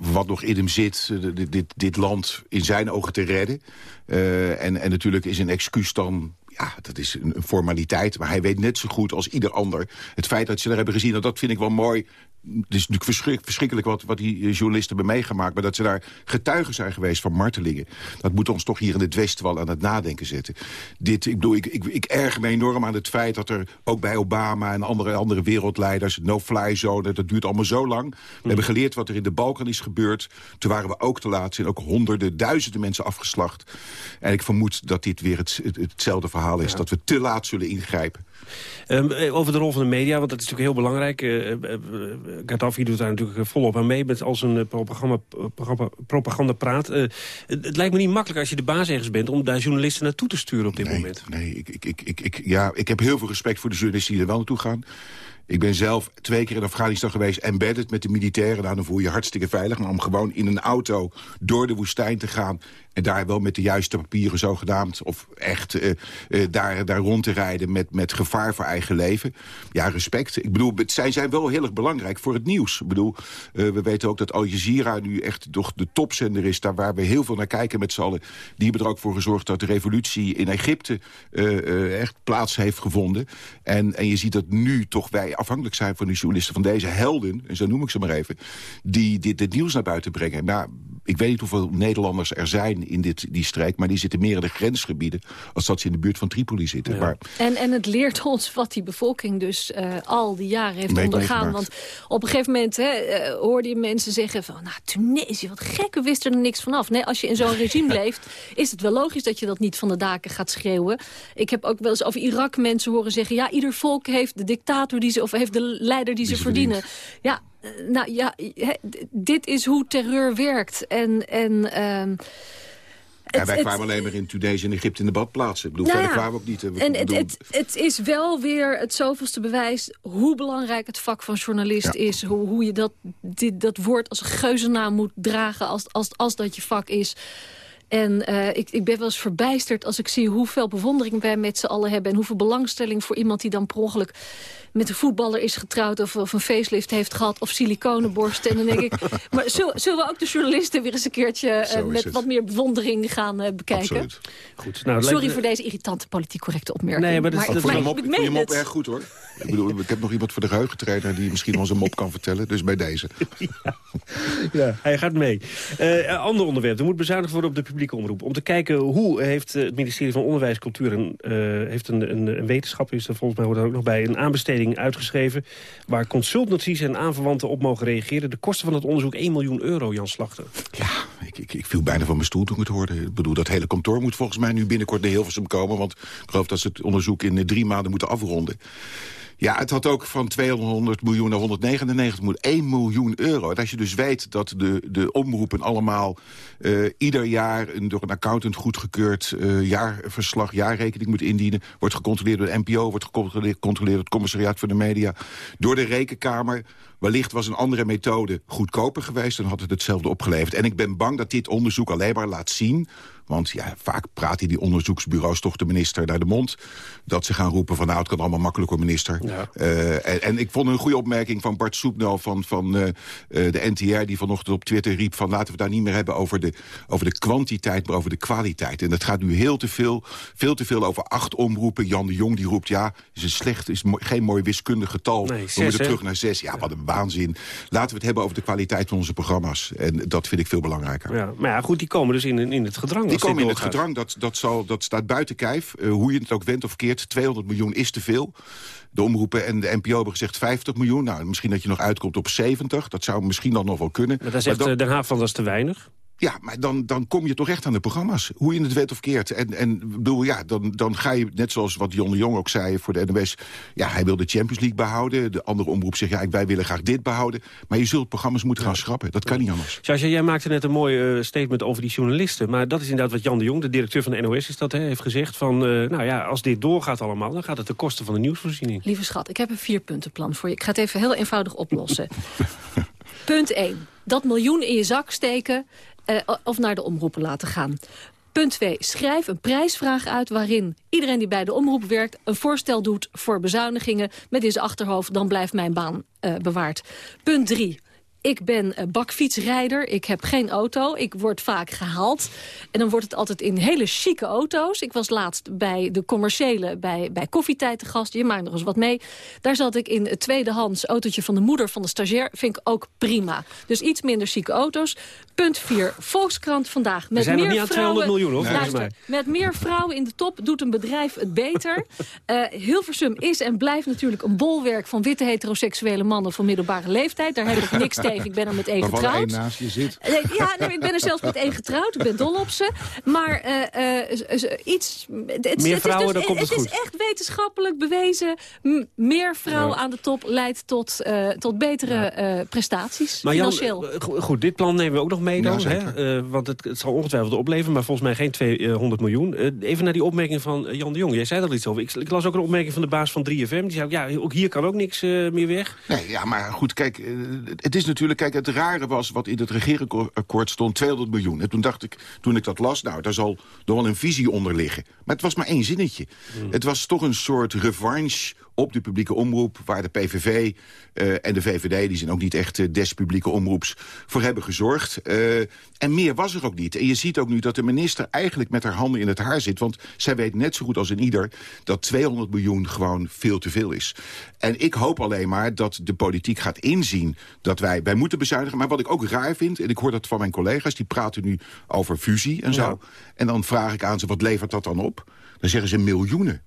wat nog in hem zit... dit, dit, dit, land in zijn ogen te redden. Uh, en, en natuurlijk is een excuus dan ja, dat is een, formaliteit. Maar hij weet net zo goed als ieder ander. Het feit dat ze er hebben gezien, dat, dat vind ik wel mooi het is natuurlijk verschrikkelijk wat, wat die journalisten hebben meegemaakt... maar dat ze daar getuigen zijn geweest van martelingen... dat moet ons toch hier in het Westen wel aan het nadenken zetten. Dit, ik bedoel, ik, ik, ik erger me enorm aan het feit dat er ook bij Obama... en andere, andere wereldleiders, no-fly zone, dat duurt allemaal zo lang. We hmm. hebben geleerd wat er in de Balkan is gebeurd. Toen waren we ook te laat, zijn ook honderden, duizenden mensen afgeslacht. En ik vermoed dat dit weer het, hetzelfde verhaal is, dat we te laat zullen ingrijpen. Um, over de rol van de media, want dat is natuurlijk heel belangrijk. Uh, Gaddafi doet daar natuurlijk volop aan mee met al zijn propaganda, propaganda, propaganda praat. Uh, het, lijkt me niet makkelijk als je de baas ergens bent... om daar journalisten naartoe te sturen op dit nee, moment. Nee, ik, ik, ik, ik, ja, ik heb heel veel respect voor de journalisten die er wel naartoe gaan. Ik ben zelf twee keer in Afghanistan geweest, embedded met de militairen. Nou, dan voel je je hartstikke veilig. Maar om gewoon in een auto door de woestijn te gaan... en daar wel met de juiste papieren zogenaamd... of echt uh, uh, daar, daar rond te rijden met, met gevaar voor eigen leven. Ja, respect. Ik bedoel, zij zijn wel heel erg belangrijk voor het nieuws. Ik bedoel, uh, we weten ook dat Al Jazeera nu echt toch de topzender is... daar waar we heel veel naar kijken met z'n allen. Die hebben er ook voor gezorgd dat de revolutie in Egypte... echt plaats heeft gevonden. En, en je ziet dat nu toch wij afhankelijk zijn van die journalisten... van deze helden, en zo noem ik ze maar even... die dit, dit nieuws naar buiten brengen. Maar ik weet niet hoeveel Nederlanders er zijn in dit, die streek... maar die zitten meer in de grensgebieden... als dat ze in de buurt van Tripoli zitten. Maar, en, en het leert ons wat die bevolking dus uh, al die jaren heeft ondergaan. Want op een gegeven moment hè, uh, hoorde je mensen zeggen van... nou, Tunesië, wat gek, we wisten er niks vanaf. Nee, als je in zo'n regime leeft, is het wel logisch... dat je dat niet van de daken gaat schreeuwen. Ik heb ook wel eens over Irak mensen horen zeggen... ja, ieder volk heeft de dictator die ze, of heeft de leider die, ze verdienen. Ja, eh, nou ja, dit is hoe terreur werkt. En... en ehm, ja, wij kwamen alleen maar in Tunesië en Egypte in de badplaatsen. Ik bedoel, nou verder kwamen we ook niet. We, en het, het, het, is wel weer het zoveelste bewijs hoe belangrijk het vak van journalist is. Hoe, hoe je dat, dit, dat woord als een geuzennaam moet dragen als, als, als dat je vak is. En uh, ik, ik ben wel eens verbijsterd als ik zie hoeveel bewondering wij met z'n allen hebben... en hoeveel belangstelling voor iemand die dan per ongeluk met een voetballer is getrouwd... of, of een facelift heeft gehad, of siliconenborsten. En dan denk ik, maar zullen, zullen, we ook de journalisten weer eens een keertje... Uh, met wat meer bewondering gaan uh, bekijken? Absoluut. Goed, nou, Sorry voor deze irritante politiek correcte opmerking. Nee, maar dat, maar, dat, maar, mop, ik mop erg goed, hoor. Ik bedoel, ik heb nog iemand voor de geheugentrainer... die misschien wel zijn mop kan vertellen, dus bij deze. ja, ja hij gaat mee. Uh, ander onderwerp, er moet bezuinigd worden op de publieke omroep. Om te kijken hoe heeft het ministerie van Onderwijs, Cultuur en uh, heeft een, een, een, wetenschap... is er volgens mij hoort er ook nog bij, een aanbesteding uitgeschreven... waar consultancies en aanverwanten op mogen reageren. De kosten van het onderzoek 1 miljoen euro, Jan Slachter. Ja, ik, ik, ik viel bijna van mijn stoel toen ik het hoorde. Ik bedoel, dat hele kantoor moet volgens mij nu binnenkort naar Hilversum komen... want ik geloof dat ze het onderzoek in drie maanden moeten afronden. Ja, het had ook van 200 miljoen naar 199 miljoen. 1 miljoen euro. Als je dus weet dat de, de omroepen allemaal uh, ieder jaar... een door een accountant goedgekeurd uh, jaarverslag, jaarrekening moet indienen... wordt gecontroleerd door de NPO, wordt gecontroleerd, gecontroleerd door het commissariaat voor de media... door de Rekenkamer. Wellicht was een andere methode goedkoper geweest... dan had het hetzelfde opgeleverd. En ik ben bang dat dit onderzoek alleen maar laat zien want ja, vaak praten die onderzoeksbureaus toch de minister naar de mond. Dat ze gaan roepen van nou, het kan allemaal makkelijker minister. Uh, en, en, ik vond een goede opmerking van Bart Soepnel van, van uh, de NTR... die vanochtend op Twitter riep van laten we het daar niet meer hebben... over de, over de kwantiteit, maar over de kwaliteit. En dat gaat nu heel te veel, veel te veel over acht omroepen. Jan de Jong die roept ja, is een slecht, is geen mooi wiskundig getal. Nee, zes, we moeten terug naar zes. Ja, wat een waanzin. Laten we het hebben over de kwaliteit van onze programma's. En dat vind ik veel belangrijker. Ja, maar ja, goed, die komen dus in, in het gedrang die komen in het gedrang, dat, dat, zal, dat staat buiten kijf. Uh, hoe je het ook went of keert, 200 miljoen is te veel. De omroepen en de NPO hebben gezegd 50 miljoen. Nou, misschien dat je nog uitkomt op 70. Dat zou misschien dan nog wel kunnen. Maar daar zegt maar dan, Den Haag van dat is te weinig. Ja, maar dan, dan kom je toch echt aan de programma's. Hoe je het weet of keert. En, en bedoel, ja, dan, dan ga je, net zoals wat Jon de Jong ook zei voor de NOS... ja, hij wil de Champions League behouden. De andere omroep zegt, ja, wij willen graag dit behouden. Maar je zult programma's moeten gaan schrappen. Dat kan niet anders. Sascha, jij maakte net een mooi uh, statement over die journalisten. Maar dat is inderdaad wat Jan de Jong, de directeur van de NOS... Is dat, hè, heeft gezegd van, uh, nou ja, als dit doorgaat allemaal... dan gaat het ten koste van de nieuwsvoorziening. Lieve schat, ik heb een vierpuntenplan voor je. Ik ga het even heel eenvoudig oplossen. Punt 1. Dat miljoen in je zak steken uh, of naar de omroepen laten gaan. Punt 2. Schrijf een prijsvraag uit waarin iedereen die bij de omroep werkt... een voorstel doet voor bezuinigingen met in zijn achterhoofd... dan blijft mijn baan uh, bewaard. Punt 3 ik ben bakfietsrijder, ik heb geen auto, ik word vaak gehaald. En dan wordt het altijd in hele chique auto's. Ik was laatst bij de commerciële, bij, bij Koffietijd te gast. Je maakt nog eens wat mee. Daar zat ik in het tweedehands autootje van de moeder van de stagiair. Vind ik ook prima. Dus iets minder chique auto's. Punt 4, Volkskrant vandaag. Met meer niet aan 200 miljoen, hoor, luister, Met meer vrouwen in de top doet een bedrijf het beter. uh, Hilversum is en blijft natuurlijk een bolwerk van witte heteroseksuele mannen van middelbare leeftijd. Daar heb ik niks tegen ik ben er met één getrouwd. naast je zit. Ja, nee, ik ben er zelfs met één getrouwd. Ik ben dol op ze. Maar uh, iets... Het, meer vrouwen, het dan komt het, het goed. Het is echt wetenschappelijk bewezen. meer vrouwen aan de top leidt tot, uh, tot betere ja. prestaties. Maar financieel. Jan, goed, dit plan nemen we ook nog mee dan. Ja, hè? want het, het, zal ongetwijfeld opleveren, maar volgens mij geen 200 miljoen. even naar die opmerking van Jan de Jong. Jij zei er iets over. Ik, ik, las ook een opmerking van de baas van 3FM. Die zei, ja, ook hier kan ook niks meer weg. Nee, ja, maar goed, kijk, het is natuurlijk kijk, het rare was wat in het regeerakkoord stond, 200 miljoen. En toen dacht ik, toen ik dat las, nou, daar zal nog wel een visie onder liggen. Maar het was maar één zinnetje. Hmm. Het was toch een soort revanche op de publieke omroep... waar de PVV uh, en de VVD, die zijn ook niet echt uh, des publieke omroeps... voor hebben gezorgd. Uh, en meer was er ook niet. En je ziet ook nu dat de minister eigenlijk met haar handen in het haar zit. Want zij weet net zo goed als een ieder... dat 200 miljoen gewoon veel te veel is. En ik hoop alleen maar dat de politiek gaat inzien... dat wij, wij moeten bezuinigen. Maar wat ik ook raar vind, en ik hoor dat van mijn collega's... die praten nu over fusie en zo. Ja. En dan vraag ik aan ze, wat levert dat dan op? Dan zeggen ze miljoenen.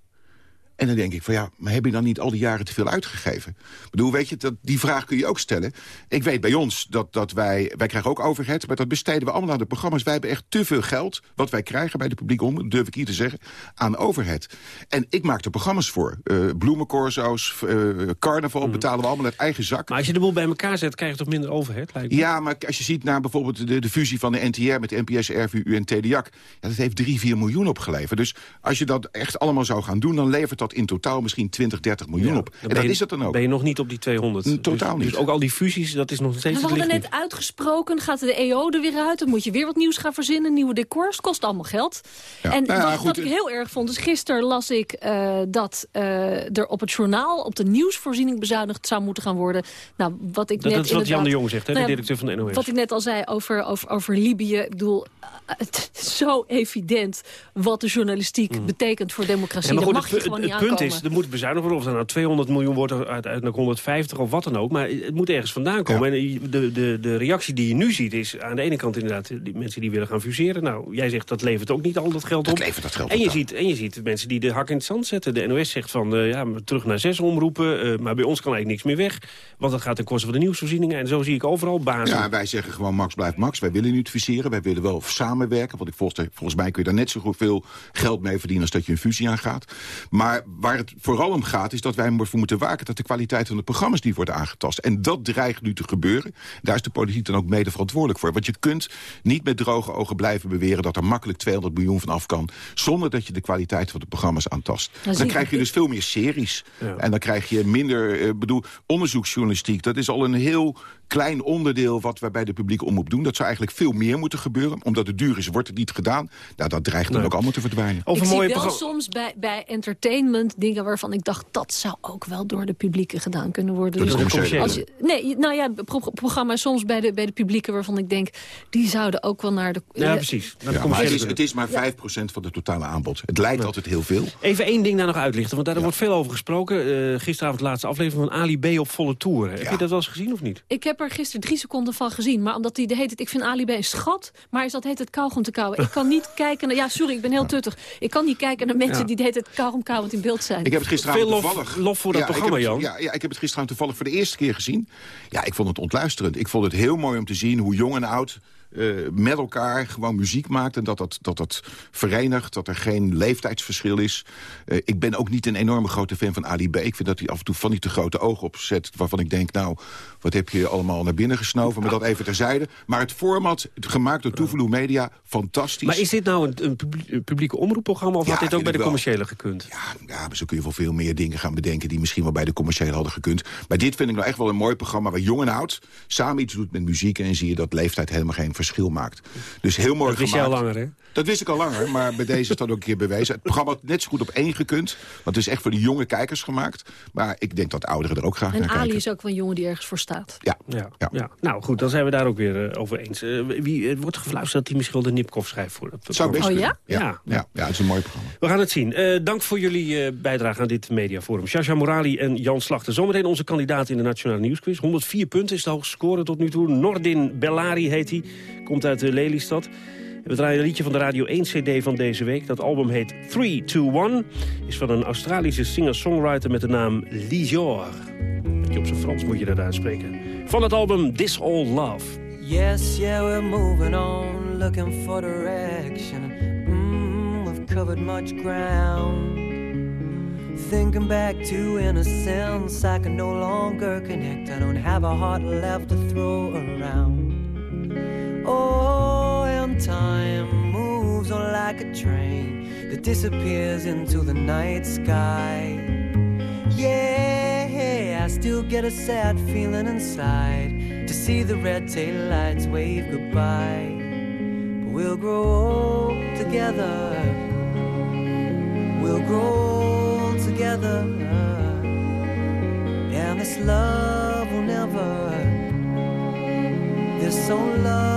En dan denk ik van ja, maar heb je dan niet al die jaren te veel uitgegeven? Ik bedoel, weet je, dat, die vraag kun je ook stellen. Ik weet bij ons dat, dat wij, wij krijgen ook overhead, maar dat besteden we allemaal aan de programma's. Wij hebben echt te veel geld, wat wij krijgen bij de publiek om, durf ik hier te zeggen, aan overhead. En ik maak er programma's voor. Uh, bloemencorso's, uh, carnaval mm. betalen we allemaal uit eigen zak. Maar als je de boel bij elkaar zet, krijg je toch minder overhead? Lijkt me. Ja, maar als je ziet naar bijvoorbeeld de, de fusie van de NTR met de NPS, RVU en TDIAC, ja, dat heeft 3, 4 miljoen opgeleverd. Dus als je dat echt allemaal zou gaan doen, dan levert dat in totaal misschien 20, 30 miljoen ja, op. En dat je, is het dan ook. Ben je nog niet op die 200? Mm, totaal dus, niet. Dus ook al die fusies, dat is nog steeds We hadden net uitgesproken, gaat de EO er weer uit... dan moet je weer wat nieuws gaan verzinnen, nieuwe decors. Het kost allemaal geld. Ja. En nou ja, wat, wat, ik heel erg vond, dus gisteren las ik uh, dat uh, er op het journaal... op de nieuwsvoorziening bezuinigd zou moeten gaan worden. Nou, wat ik dat, net dat is wat Jan de Jong zegt, hè, de nou directeur van de NOS. Wat ik net al zei over, over, over Libië. Ik bedoel, uh, het is zo evident wat de journalistiek mm. betekent voor democratie. Ja, maar goed, dat mag het, je gewoon het, niet aankomen. punt is, er moet bezuinigd worden. Of er nou 200 miljoen wordt er uiteindelijk 150 of wat dan ook. Maar het moet ergens vandaan komen. Ja. En de, de, de reactie die je nu ziet is aan de ene kant inderdaad... die mensen die willen gaan fuseren. Nou, jij zegt dat levert ook niet al dat geld dat op. Levert dat geld en, je ziet, en je ziet mensen die de hak in het zand zetten. De NOS zegt van, uh, ja, terug naar zes omroepen. Uh, maar bij ons kan eigenlijk niks meer weg. Want dat gaat ten koste van de nieuwsvoorzieningen. En zo zie ik overal basis. Ja, wij zeggen gewoon Max blijft Max. Wij willen niet fuseren. Wij willen wel samenwerken. Want ik volgens, volgens mij kun je daar net zo goed veel geld mee verdienen... als dat je een fusie aangaat. Maar waar het vooral om gaat is dat wij ervoor moeten waken... dat de kwaliteit van de programma's niet wordt aangetast. En dat dreigt nu te gebeuren. Daar is de politiek dan ook mede verantwoordelijk voor. Want je kunt niet met droge ogen blijven beweren... dat er makkelijk 200 miljoen van af kan... zonder dat je de kwaliteit van de programma's aantast. Dan, krijg je dus veel meer series. En dan krijg je minder... Uh, bedoel, onderzoeksjournalistiek, dat is al een heel klein onderdeel wat wij bij de publieke omroep doen. Dat zou eigenlijk veel meer moeten gebeuren. Omdat het duur is, wordt het niet gedaan. Nou, dat dreigt dan ook allemaal te verdwijnen. Over ik zie wel soms bij, bij entertainment dingen waarvan ik dacht... dat zou ook wel door de publieke gedaan kunnen worden. Dat dus als je, Nee, nou ja, programma's soms bij de, bij de publieke waarvan ik denk... die zouden ook wel naar de... Ja, precies. Naar de ja, maar het, is, het is maar 5% van het totale aanbod. Het lijkt altijd heel veel. Even één ding daar nog uitlichten, want daar wordt veel over gesproken. Uh, gisteravond de laatste aflevering van Ali B op volle toer. Heb je dat wel eens gezien of niet? Ik heb er gisteren drie seconden van gezien. Maar omdat hij de heet het, ik vind Ali B een schat. Maar is dat heet het kauwgom te kauwen. Ik kan niet kijken naar, ja sorry, ik ben heel tuttig. Ik kan niet kijken naar mensen die de heet het kauwgom kauwend in beeld zijn. Ik heb het gisteravond Veel lof, toevallig... lof voor dat programma, Jan. Ja, ja, ik heb het gisteravond toevallig voor de eerste keer gezien. Ja, ik vond het ontluisterend. Ik vond het heel mooi om te zien hoe jong en oud uh, met elkaar gewoon muziek maakt... en dat dat, dat dat verenigt, dat er geen leeftijdsverschil is. Uh, ik ben ook niet een enorme grote fan van Ali B. Ik vind dat hij af en toe van die te grote ogen opzet... waarvan ik denk, nou, wat heb je allemaal naar binnen gesnoven... maar dat even terzijde. Maar het format, gemaakt door Toeveloe Media, fantastisch. Maar is dit nou een, een publieke omroepprogramma... of ja, had dit ook bij de commerciële gekund? Ja, ja, maar zo kun je wel veel meer dingen gaan bedenken... die misschien wel bij de commerciële hadden gekund. Maar dit vind ik nou echt wel een mooi programma... waar jong en oud samen iets doet met muziek... en zie je dat leeftijd helemaal geen verschil maakt. Dus heel mooi dat wist je al langer, hè? Dat wist ik al langer, maar bij deze is dat ook een keer bewezen. Het programma had net zo goed op één gekund. Want het is echt voor de jonge kijkers gemaakt. Maar ik denk dat ouderen er ook graag en naar Ali kijken. is ook wel een jongen die ergens voor staat. Ja. Ja, ja. Nou goed, dan zijn we daar ook weer uh, over eens. Uh, wie, het wordt gefluisterd dat hij misschien wel de Nipkoff schrijft voor dat Zou best Oh ja? Ja. Ja. ja. ja, het is een mooi programma. We gaan het zien. Uh, dank voor jullie bijdrage aan dit mediaforum. Shasha Morali en Jan Slachter. Zometeen onze kandidaat in de Nationale Nieuwsquiz. 104 punten is de hoogste score tot nu toe. Nordin Bellari heet hij. Komt uit de Lelystad. We draaien een liedje van de Radio 1 CD van deze week. Dat album heet 3, 2, 1. Is van een Australische singer-songwriter met de naam. Beetje op zijn Frans moet je dat uitspreken. Van het album This All Love. Yes, yeah, we're moving on. Looking for direction. Mm, we've covered much ground. Thinking back to innocence, I can no longer connect. I don't have a heart left to throw around. Oh, and time moves on like a train that disappears into the night sky. Yeah, I still get a sad feeling inside to see the red tail lights wave goodbye. But we'll grow old together. We'll grow old together. And this love will never, this old love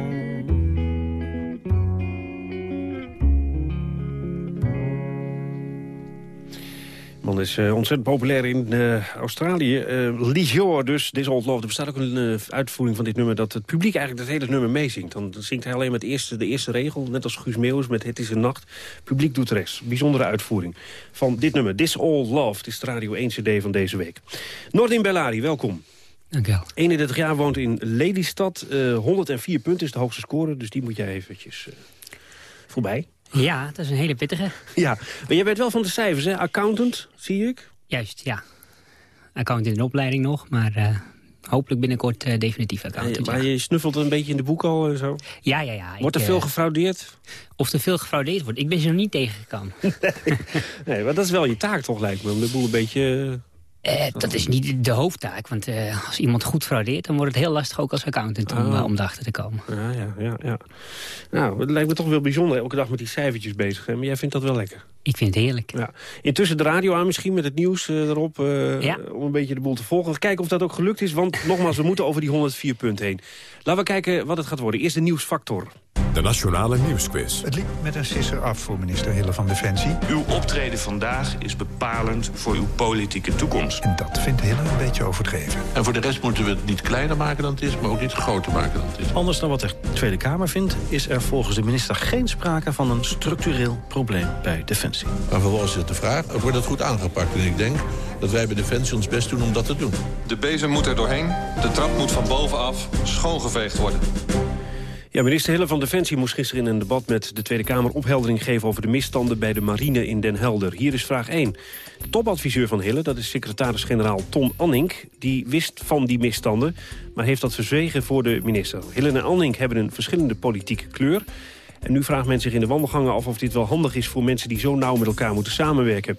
Is uh, ontzettend populair in uh, Australië. Uh, Ligior dus, This Old Love. Er bestaat ook een uitvoering van dit nummer... dat het publiek eigenlijk het hele nummer meezingt. Dan zingt hij alleen met de eerste, de eerste regel. Net als Guus Meeuwis met Het is een nacht. Het publiek doet de rest. Bijzondere uitvoering van dit nummer. This Old Love. Het is de Radio 1 CD van deze week. Nordin Bellari, welkom. Dank je wel. 31 jaar woont in Lelystad. 104 punten is de hoogste score. Dus die moet jij eventjes voorbij. Ja, dat is een hele pittige. Ja, maar jij bent wel van de cijfers, hè? Accountant, zie ik? Juist, ja. Accountant in opleiding nog, maar uh, hopelijk binnenkort uh, definitief accountant. maar je snuffelt een beetje in de boek al en zo? Ja, ja, ja. Wordt er ik, veel gefraudeerd? Of er veel gefraudeerd wordt? Ik ben ze nog niet tegengekomen. nee, nee, maar dat is wel je taak toch, lijkt me, om de boel een beetje... Uh, dat is niet de hoofdtaak, want uh, als iemand goed fraudeert... dan wordt het heel lastig ook als accountant om, Oh. om te komen. Ja, ja, ja, ja. Nou, het lijkt me toch wel bijzonder elke dag met die cijfertjes bezig zijn. Maar jij vindt dat wel lekker? Ik vind het heerlijk. Ja. Intussen de radio aan misschien met het nieuws eh, erop. eh, Ja. Om een beetje de boel te volgen. Kijken of dat ook gelukt is. Want nogmaals, we moeten over die 104 punten heen. Laten we kijken wat het gaat worden. Eerst de nieuwsfactor. De Nationale Nieuwsquiz. Het liep met een sisser af voor minister Hille van Defensie. Uw optreden vandaag is bepalend voor uw politieke toekomst. En dat vindt Hille een beetje overdreven. En voor de rest moeten we het niet kleiner maken dan het is, maar ook niet groter maken dan het is. Anders dan wat de Tweede Kamer vindt... is er volgens de minister geen sprake van een structureel probleem bij Defensie. Maar vervolgens is de vraag, wordt dat goed aangepakt? En ik denk dat wij bij Defensie ons best doen om dat te doen. De bezem moet er doorheen. De trap moet van bovenaf schoongeveegd worden. Ja, minister Hille van Defensie moest gisteren in een debat met de Tweede Kamer opheldering geven over de misstanden bij de marine in Den Helder. Hier is vraag 1. De topadviseur van Hille, dat is secretaris-generaal Tom Annink, die wist van die misstanden, maar heeft dat verzwegen voor de minister. Hille en Annink hebben een verschillende politieke kleur. En nu vraagt men zich in de wandelgangen af of dit wel handig is voor mensen die zo nauw met elkaar moeten samenwerken.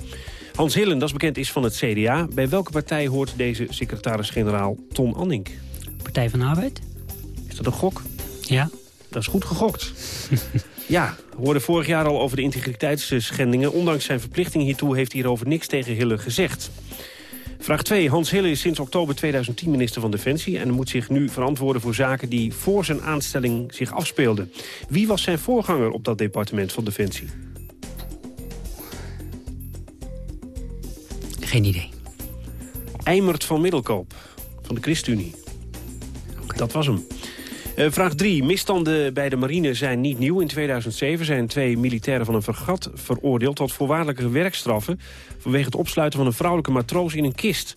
Hans Hillen, dat is bekend, is van het CDA. Bij welke partij hoort deze secretaris-generaal Tom Annink? Partij van de Arbeid? Is dat een gok? Ja. Dat is goed gegokt. ja, we hoorden vorig jaar al over de integriteitsschendingen. Ondanks zijn verplichting hiertoe heeft hij hierover niks tegen Hille gezegd. Vraag 2. Hans Hille is sinds oktober 2010 minister van Defensie... en moet zich nu verantwoorden voor zaken die voor zijn aanstelling zich afspeelden. Wie was zijn voorganger op dat departement van Defensie? Geen idee. Eimert van Middelkoop, van de ChristenUnie. Dat was hem. Uh, vraag 3. Misstanden bij de marine zijn niet nieuw. In 2007 zijn twee militairen van een vergat veroordeeld... tot voorwaardelijke werkstraffen... vanwege het opsluiten van een vrouwelijke matroos in een kist.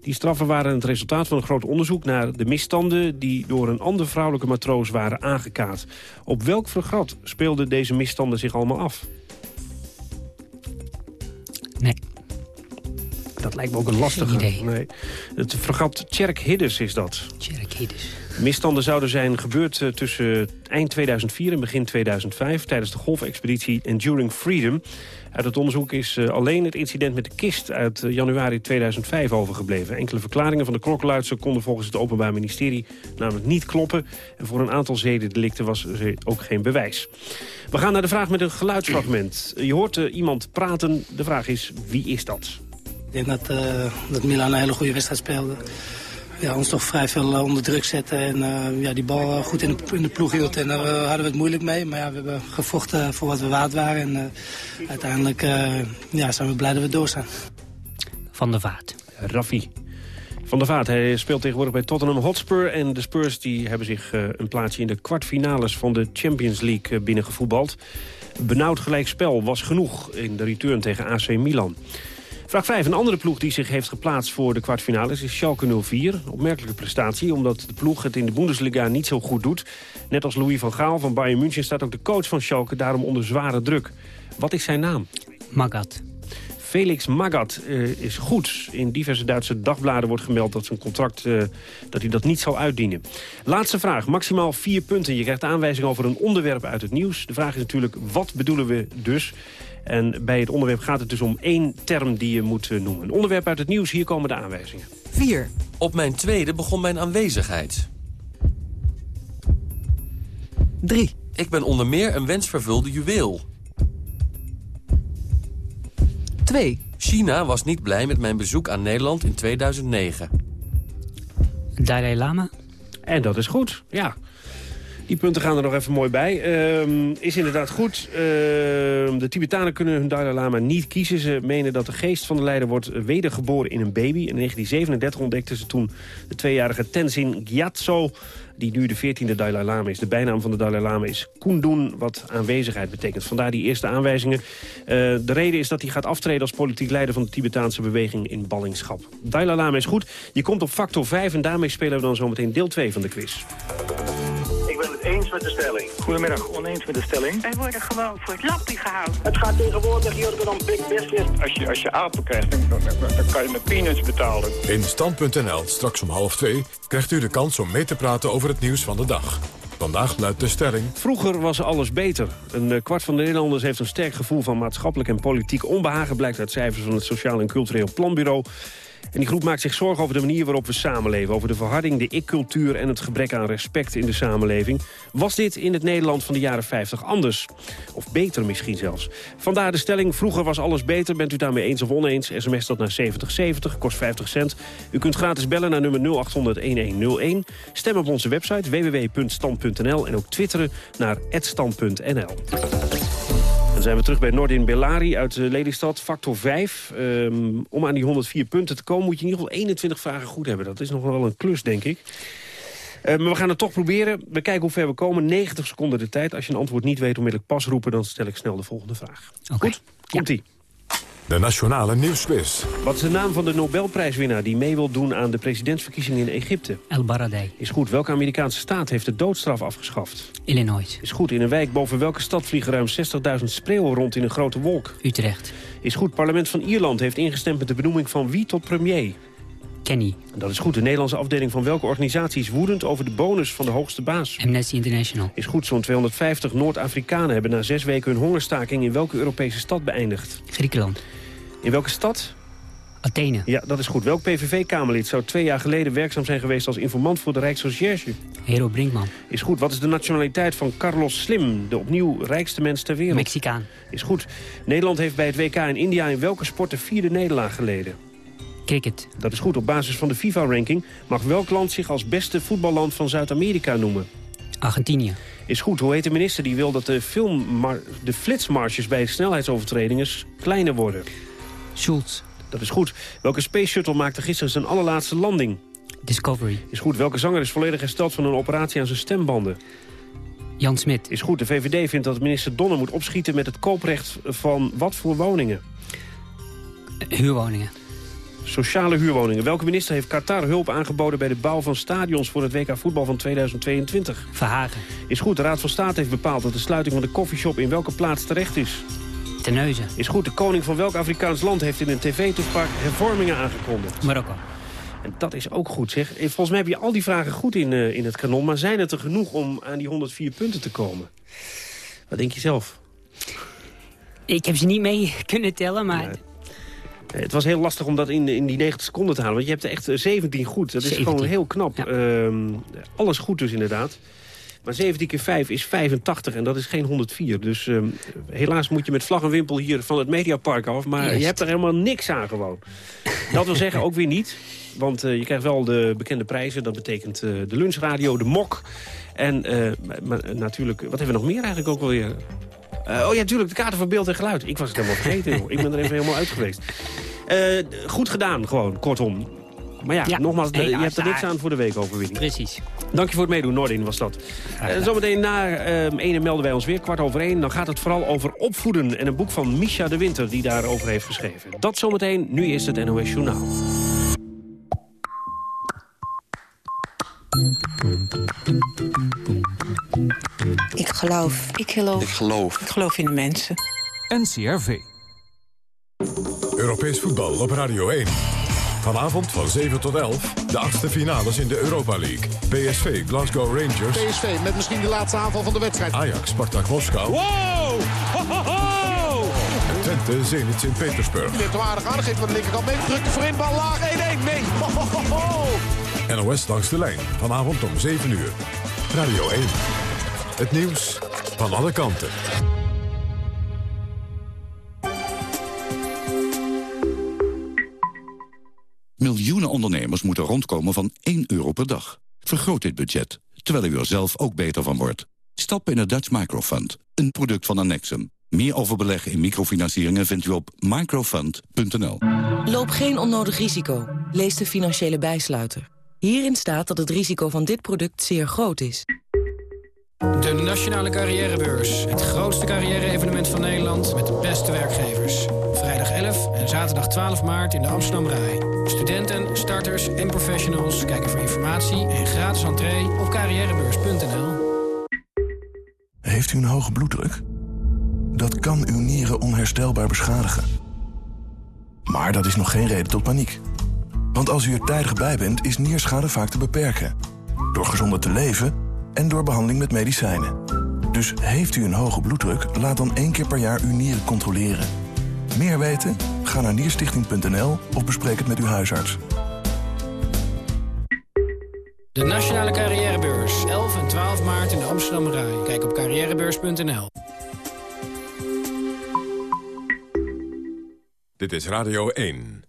Die straffen waren het resultaat van een groot onderzoek naar de misstanden... die door een andere vrouwelijke matroos waren aangekaart. Op welk vergat speelden deze misstanden zich allemaal af? Nee. Dat lijkt me ook een lastige. Nee. Het fregat Tjerk Hiddes is dat. Tjerk Hiddes. Misstanden zouden zijn gebeurd uh, tussen eind 2004 en begin 2005... tijdens de golfexpeditie Enduring Freedom. Uit het onderzoek is uh, alleen het incident met de kist uit uh, januari 2005 overgebleven. Enkele verklaringen van de klokkenluidster konden volgens het Openbaar Ministerie namelijk niet kloppen. En voor een aantal zedendelicten was er ook geen bewijs. We gaan naar de vraag met een geluidsfragment. Je hoort iemand praten. De vraag is, wie is dat? Ik denk dat, uh, dat Milan een hele goede wedstrijd speelde. Ja, ons toch vrij veel uh, onder druk zetten en uh, ja, die bal goed in de, in de ploeg hield. En daar hadden we het moeilijk mee. Maar ja, we hebben gevochten voor wat we waard waren. En uiteindelijk ja, zijn we blij dat we door zijn. Van der Vaart. Raffi. Van der Vaart, hij speelt tegenwoordig bij Tottenham Hotspur. En de Spurs die hebben zich een plaatsje in de kwartfinales van de Champions League binnengevoetbald. Benauwd gelijkspel was genoeg in de return tegen AC Milan. Vraag 5. Een andere ploeg die zich heeft geplaatst voor de kwartfinales is Schalke 04. Opmerkelijke prestatie, omdat de ploeg het in de Bundesliga niet zo goed doet. Net als Louis van Gaal van Bayern München staat ook de coach van Schalke daarom onder zware druk. Wat is zijn naam? Magat. Felix Magath uh, is goed. In diverse Duitse dagbladen wordt gemeld dat zijn contract uh, dat hij dat niet zal uitdienen. Laatste vraag, maximaal vier punten. Je krijgt aanwijzing over een onderwerp uit het nieuws. De vraag is natuurlijk, wat bedoelen we dus? En bij het onderwerp gaat het dus om één term die je moet uh, noemen. Een onderwerp uit het nieuws, hier komen de aanwijzingen. 4. Op mijn tweede begon mijn aanwezigheid. 3. Ik ben onder meer een wensvervulde juweel. 2. China was niet blij met mijn bezoek aan Nederland in 2009. Dalai Lama. En dat is goed, ja. Die punten gaan er nog even mooi bij. Ehm, is inderdaad goed. Ehm, de Tibetanen kunnen hun Dalai Lama niet kiezen. Ze menen dat de geest van de leider wordt wedergeboren in een baby. In 1937 ontdekten ze toen de tweejarige Tenzin Gyatso die nu de 14e Dalai Lama is. De bijnaam van de Dalai Lama is Kundun, wat aanwezigheid betekent. Vandaar die eerste aanwijzingen. Uh, de reden is dat hij gaat aftreden als politiek leider van de Tibetaanse beweging in ballingschap. Dalai Lama is goed. Je komt op factor 5 en daarmee spelen we dan zometeen deel 2 van de quiz. Ben het eens met de stelling. Goedemiddag, oneens met de stelling. Wij worden gewoon voor het lappie gehouden. Het gaat tegenwoordig hier dan big business. Als je, als je apen krijgt, dan, dan, dan kan je met peanuts betalen. In Stand.nl, straks om half twee, krijgt u de kans om mee te praten over het nieuws van de dag. Vandaag luidt de stelling... Vroeger was alles beter. Een eh, kwart van de Nederlanders heeft een sterk gevoel van maatschappelijk en politiek onbehagen... blijkt uit cijfers van het Sociaal en Cultureel Planbureau. En die groep maakt zich zorgen over de manier waarop we samenleven. Over de verharding, de ik-cultuur en het gebrek aan respect in de samenleving. Was dit in het Nederland van de jaren 50 anders? Of beter misschien zelfs. Vandaar de stelling, vroeger was alles beter. Bent u daarmee eens of oneens? SMS dat naar 7070, kost 50 cent. U kunt gratis bellen naar nummer 0800-1101. Stem op onze website www.stand.nl en ook twitteren naar @stand.nl zijn we terug bij Nordin Bellari uit uh, Lelystad, factor 5. Um, ehm, om aan die 104 punten te komen moet je in ieder geval 21 vragen goed hebben. Dat is nog wel een klus, denk ik. Uh, maar we gaan het toch proberen. We kijken hoe ver we komen. 90 seconden de tijd. Als je een antwoord niet weet, onmiddellijk pas roepen... dan stel ik snel de volgende vraag. Okay. Goed, komt-ie. De Nationale Nieuwsquiz. Wat is de naam van de Nobelprijswinnaar die mee wil doen aan de presidentsverkiezingen in Egypte? El Baradei. Is goed. Welke Amerikaanse staat heeft de doodstraf afgeschaft? Illinois. Is goed. In een wijk boven welke stad vliegen ruim 60.000 spreeuwen rond in een grote wolk? Utrecht. Is goed. Parlement van Ierland heeft ingestemd met de benoeming van wie tot premier? Kenny. Dat is goed. De Nederlandse afdeling van welke organisatie is woedend over de bonus van de hoogste baas? Amnesty International. Is goed. Zo'n 250 Noord-Afrikanen hebben na zes weken hun hongerstaking in welke Europese stad beëindigd? Griekenland. In welke stad? Athene. Ja, dat is goed. Welk PVV-Kamerlid zou twee jaar geleden werkzaam zijn geweest als informant voor de Rijksrecherche? Hero Brinkman. Is goed. Wat is de nationaliteit van Carlos Slim, de opnieuw rijkste mens ter wereld? Mexicaan. Is goed. Nederland heeft bij het WK in India in welke sport de vierde nederlaag geleden? Cricket. Dat is goed. Op basis van de FIFA-ranking mag welk land zich als beste voetballand van Zuid-Amerika noemen? Argentinië. Is goed. Hoe heet de minister die wil dat de, de flitsmarges bij snelheidsovertredingen kleiner worden? Schultz. Dat is goed. Welke Space Shuttle maakte gisteren zijn allerlaatste landing? Discovery. Is goed. Welke zanger is volledig hersteld van een operatie aan zijn stembanden? Jan Smit. Is goed. De VVD vindt dat minister Donner moet opschieten met het kooprecht van wat voor woningen? Huurwoningen. Sociale huurwoningen. Welke minister heeft Qatar hulp aangeboden bij de bouw van stadions voor het WK voetbal van 2022? Verhagen. Is goed. De Raad van State heeft bepaald dat de sluiting van de koffieshop in welke plaats terecht is? Terneuzen. Is goed. De koning van welk Afrikaans land heeft in een tv-toespraak hervormingen aangekondigd? Marokko. En dat is ook goed, zeg. Volgens mij heb je al die vragen goed in, uh, in het kanon... maar zijn het er genoeg om aan die 104 punten te komen? Wat denk je zelf? Ik heb ze niet mee kunnen tellen, maar... Het was heel lastig om dat in, in die 90 seconden te halen. Want je hebt er echt 17 eh, goed. Dat is 17. gewoon heel knap. Ja. Uh, alles goed dus inderdaad. Maar 17 keer 5 is 85 en dat is geen 104. Dus uh, helaas moet je met vlag en wimpel hier van het Mediapark af. Maar Juist. je hebt er helemaal niks aan gewoon. Dat wil zeggen ook weer niet. Want uh, je krijgt wel de bekende prijzen. Dat betekent uh, de lunchradio, de mok. En maar, natuurlijk, wat hebben we nog meer eigenlijk ook alweer? Uh, oh ja, natuurlijk, de kaarten voor beeld en geluid. Ik was het helemaal vergeten, joh. Ik ben er even helemaal uit geweest. Uh, goed gedaan, gewoon, kortom. Maar ja, Ja, nogmaals, je hebt er niks aan voor de weekoverwinning. Precies. Dank je voor het meedoen, Noordin was dat. Uh, zometeen na uh, ene melden wij ons weer, kwart over één. Dan gaat het vooral over opvoeden en een boek van Misha de Winter... die daarover heeft geschreven. Dat zometeen, nu is het NOS Journaal. Ik geloof. Ik geloof. Ik geloof. Ik geloof in de mensen. NCRV. Europees voetbal op Radio 1. Vanavond van 7 tot 11, de achtste finales in de Europa League. PSV, Glasgow Rangers, PSV met misschien de laatste aanval van de wedstrijd. Ajax, Spartak Moskou Wow! Ho, ho, ho! en Twente, Zenit Sint-Petersburg. Die heeft hem aardig aan, geeft van de linkerkant mee. Drukt de laag, 1-1. Nee. Ho, ho, ho, ho! NOS langs de lijn, vanavond om 7 uur. Radio 1. Het nieuws van alle kanten. Miljoenen ondernemers moeten rondkomen van 1 euro per dag. Vergroot dit budget. terwijl u er zelf ook beter van wordt. Stap in het Dutch Microfund, een product van Annexum. Meer over beleggen in microfinancieringen vindt u op microfund.nl. Loop geen onnodig risico. Lees de financiële bijsluiter. Hierin staat dat het risico van dit product zeer groot is. De Nationale Carrièrebeurs. Het grootste carrière-evenement van Nederland met de beste werkgevers. Vrijdag 11 en zaterdag 12 maart in de Amsterdam Rai. Studenten, starters en professionals kijken voor informatie en gratis entree op carrièrebeurs.nl. Heeft u een hoge bloeddruk? Dat kan uw nieren onherstelbaar beschadigen. Maar dat is nog geen reden tot paniek. Want als u er tijdig bij bent, is nierschade vaak te beperken. Door gezonder te leven en door behandeling met medicijnen. Dus heeft u een hoge bloeddruk, laat dan één keer per jaar uw nieren controleren. Meer weten? Ga naar nierstichting.nl of bespreek het met uw huisarts. De Nationale Carrièrebeurs. 11 en 12 maart in de Amsterdam Rai. Kijk op carrièrebeurs.nl. Dit is Radio 1.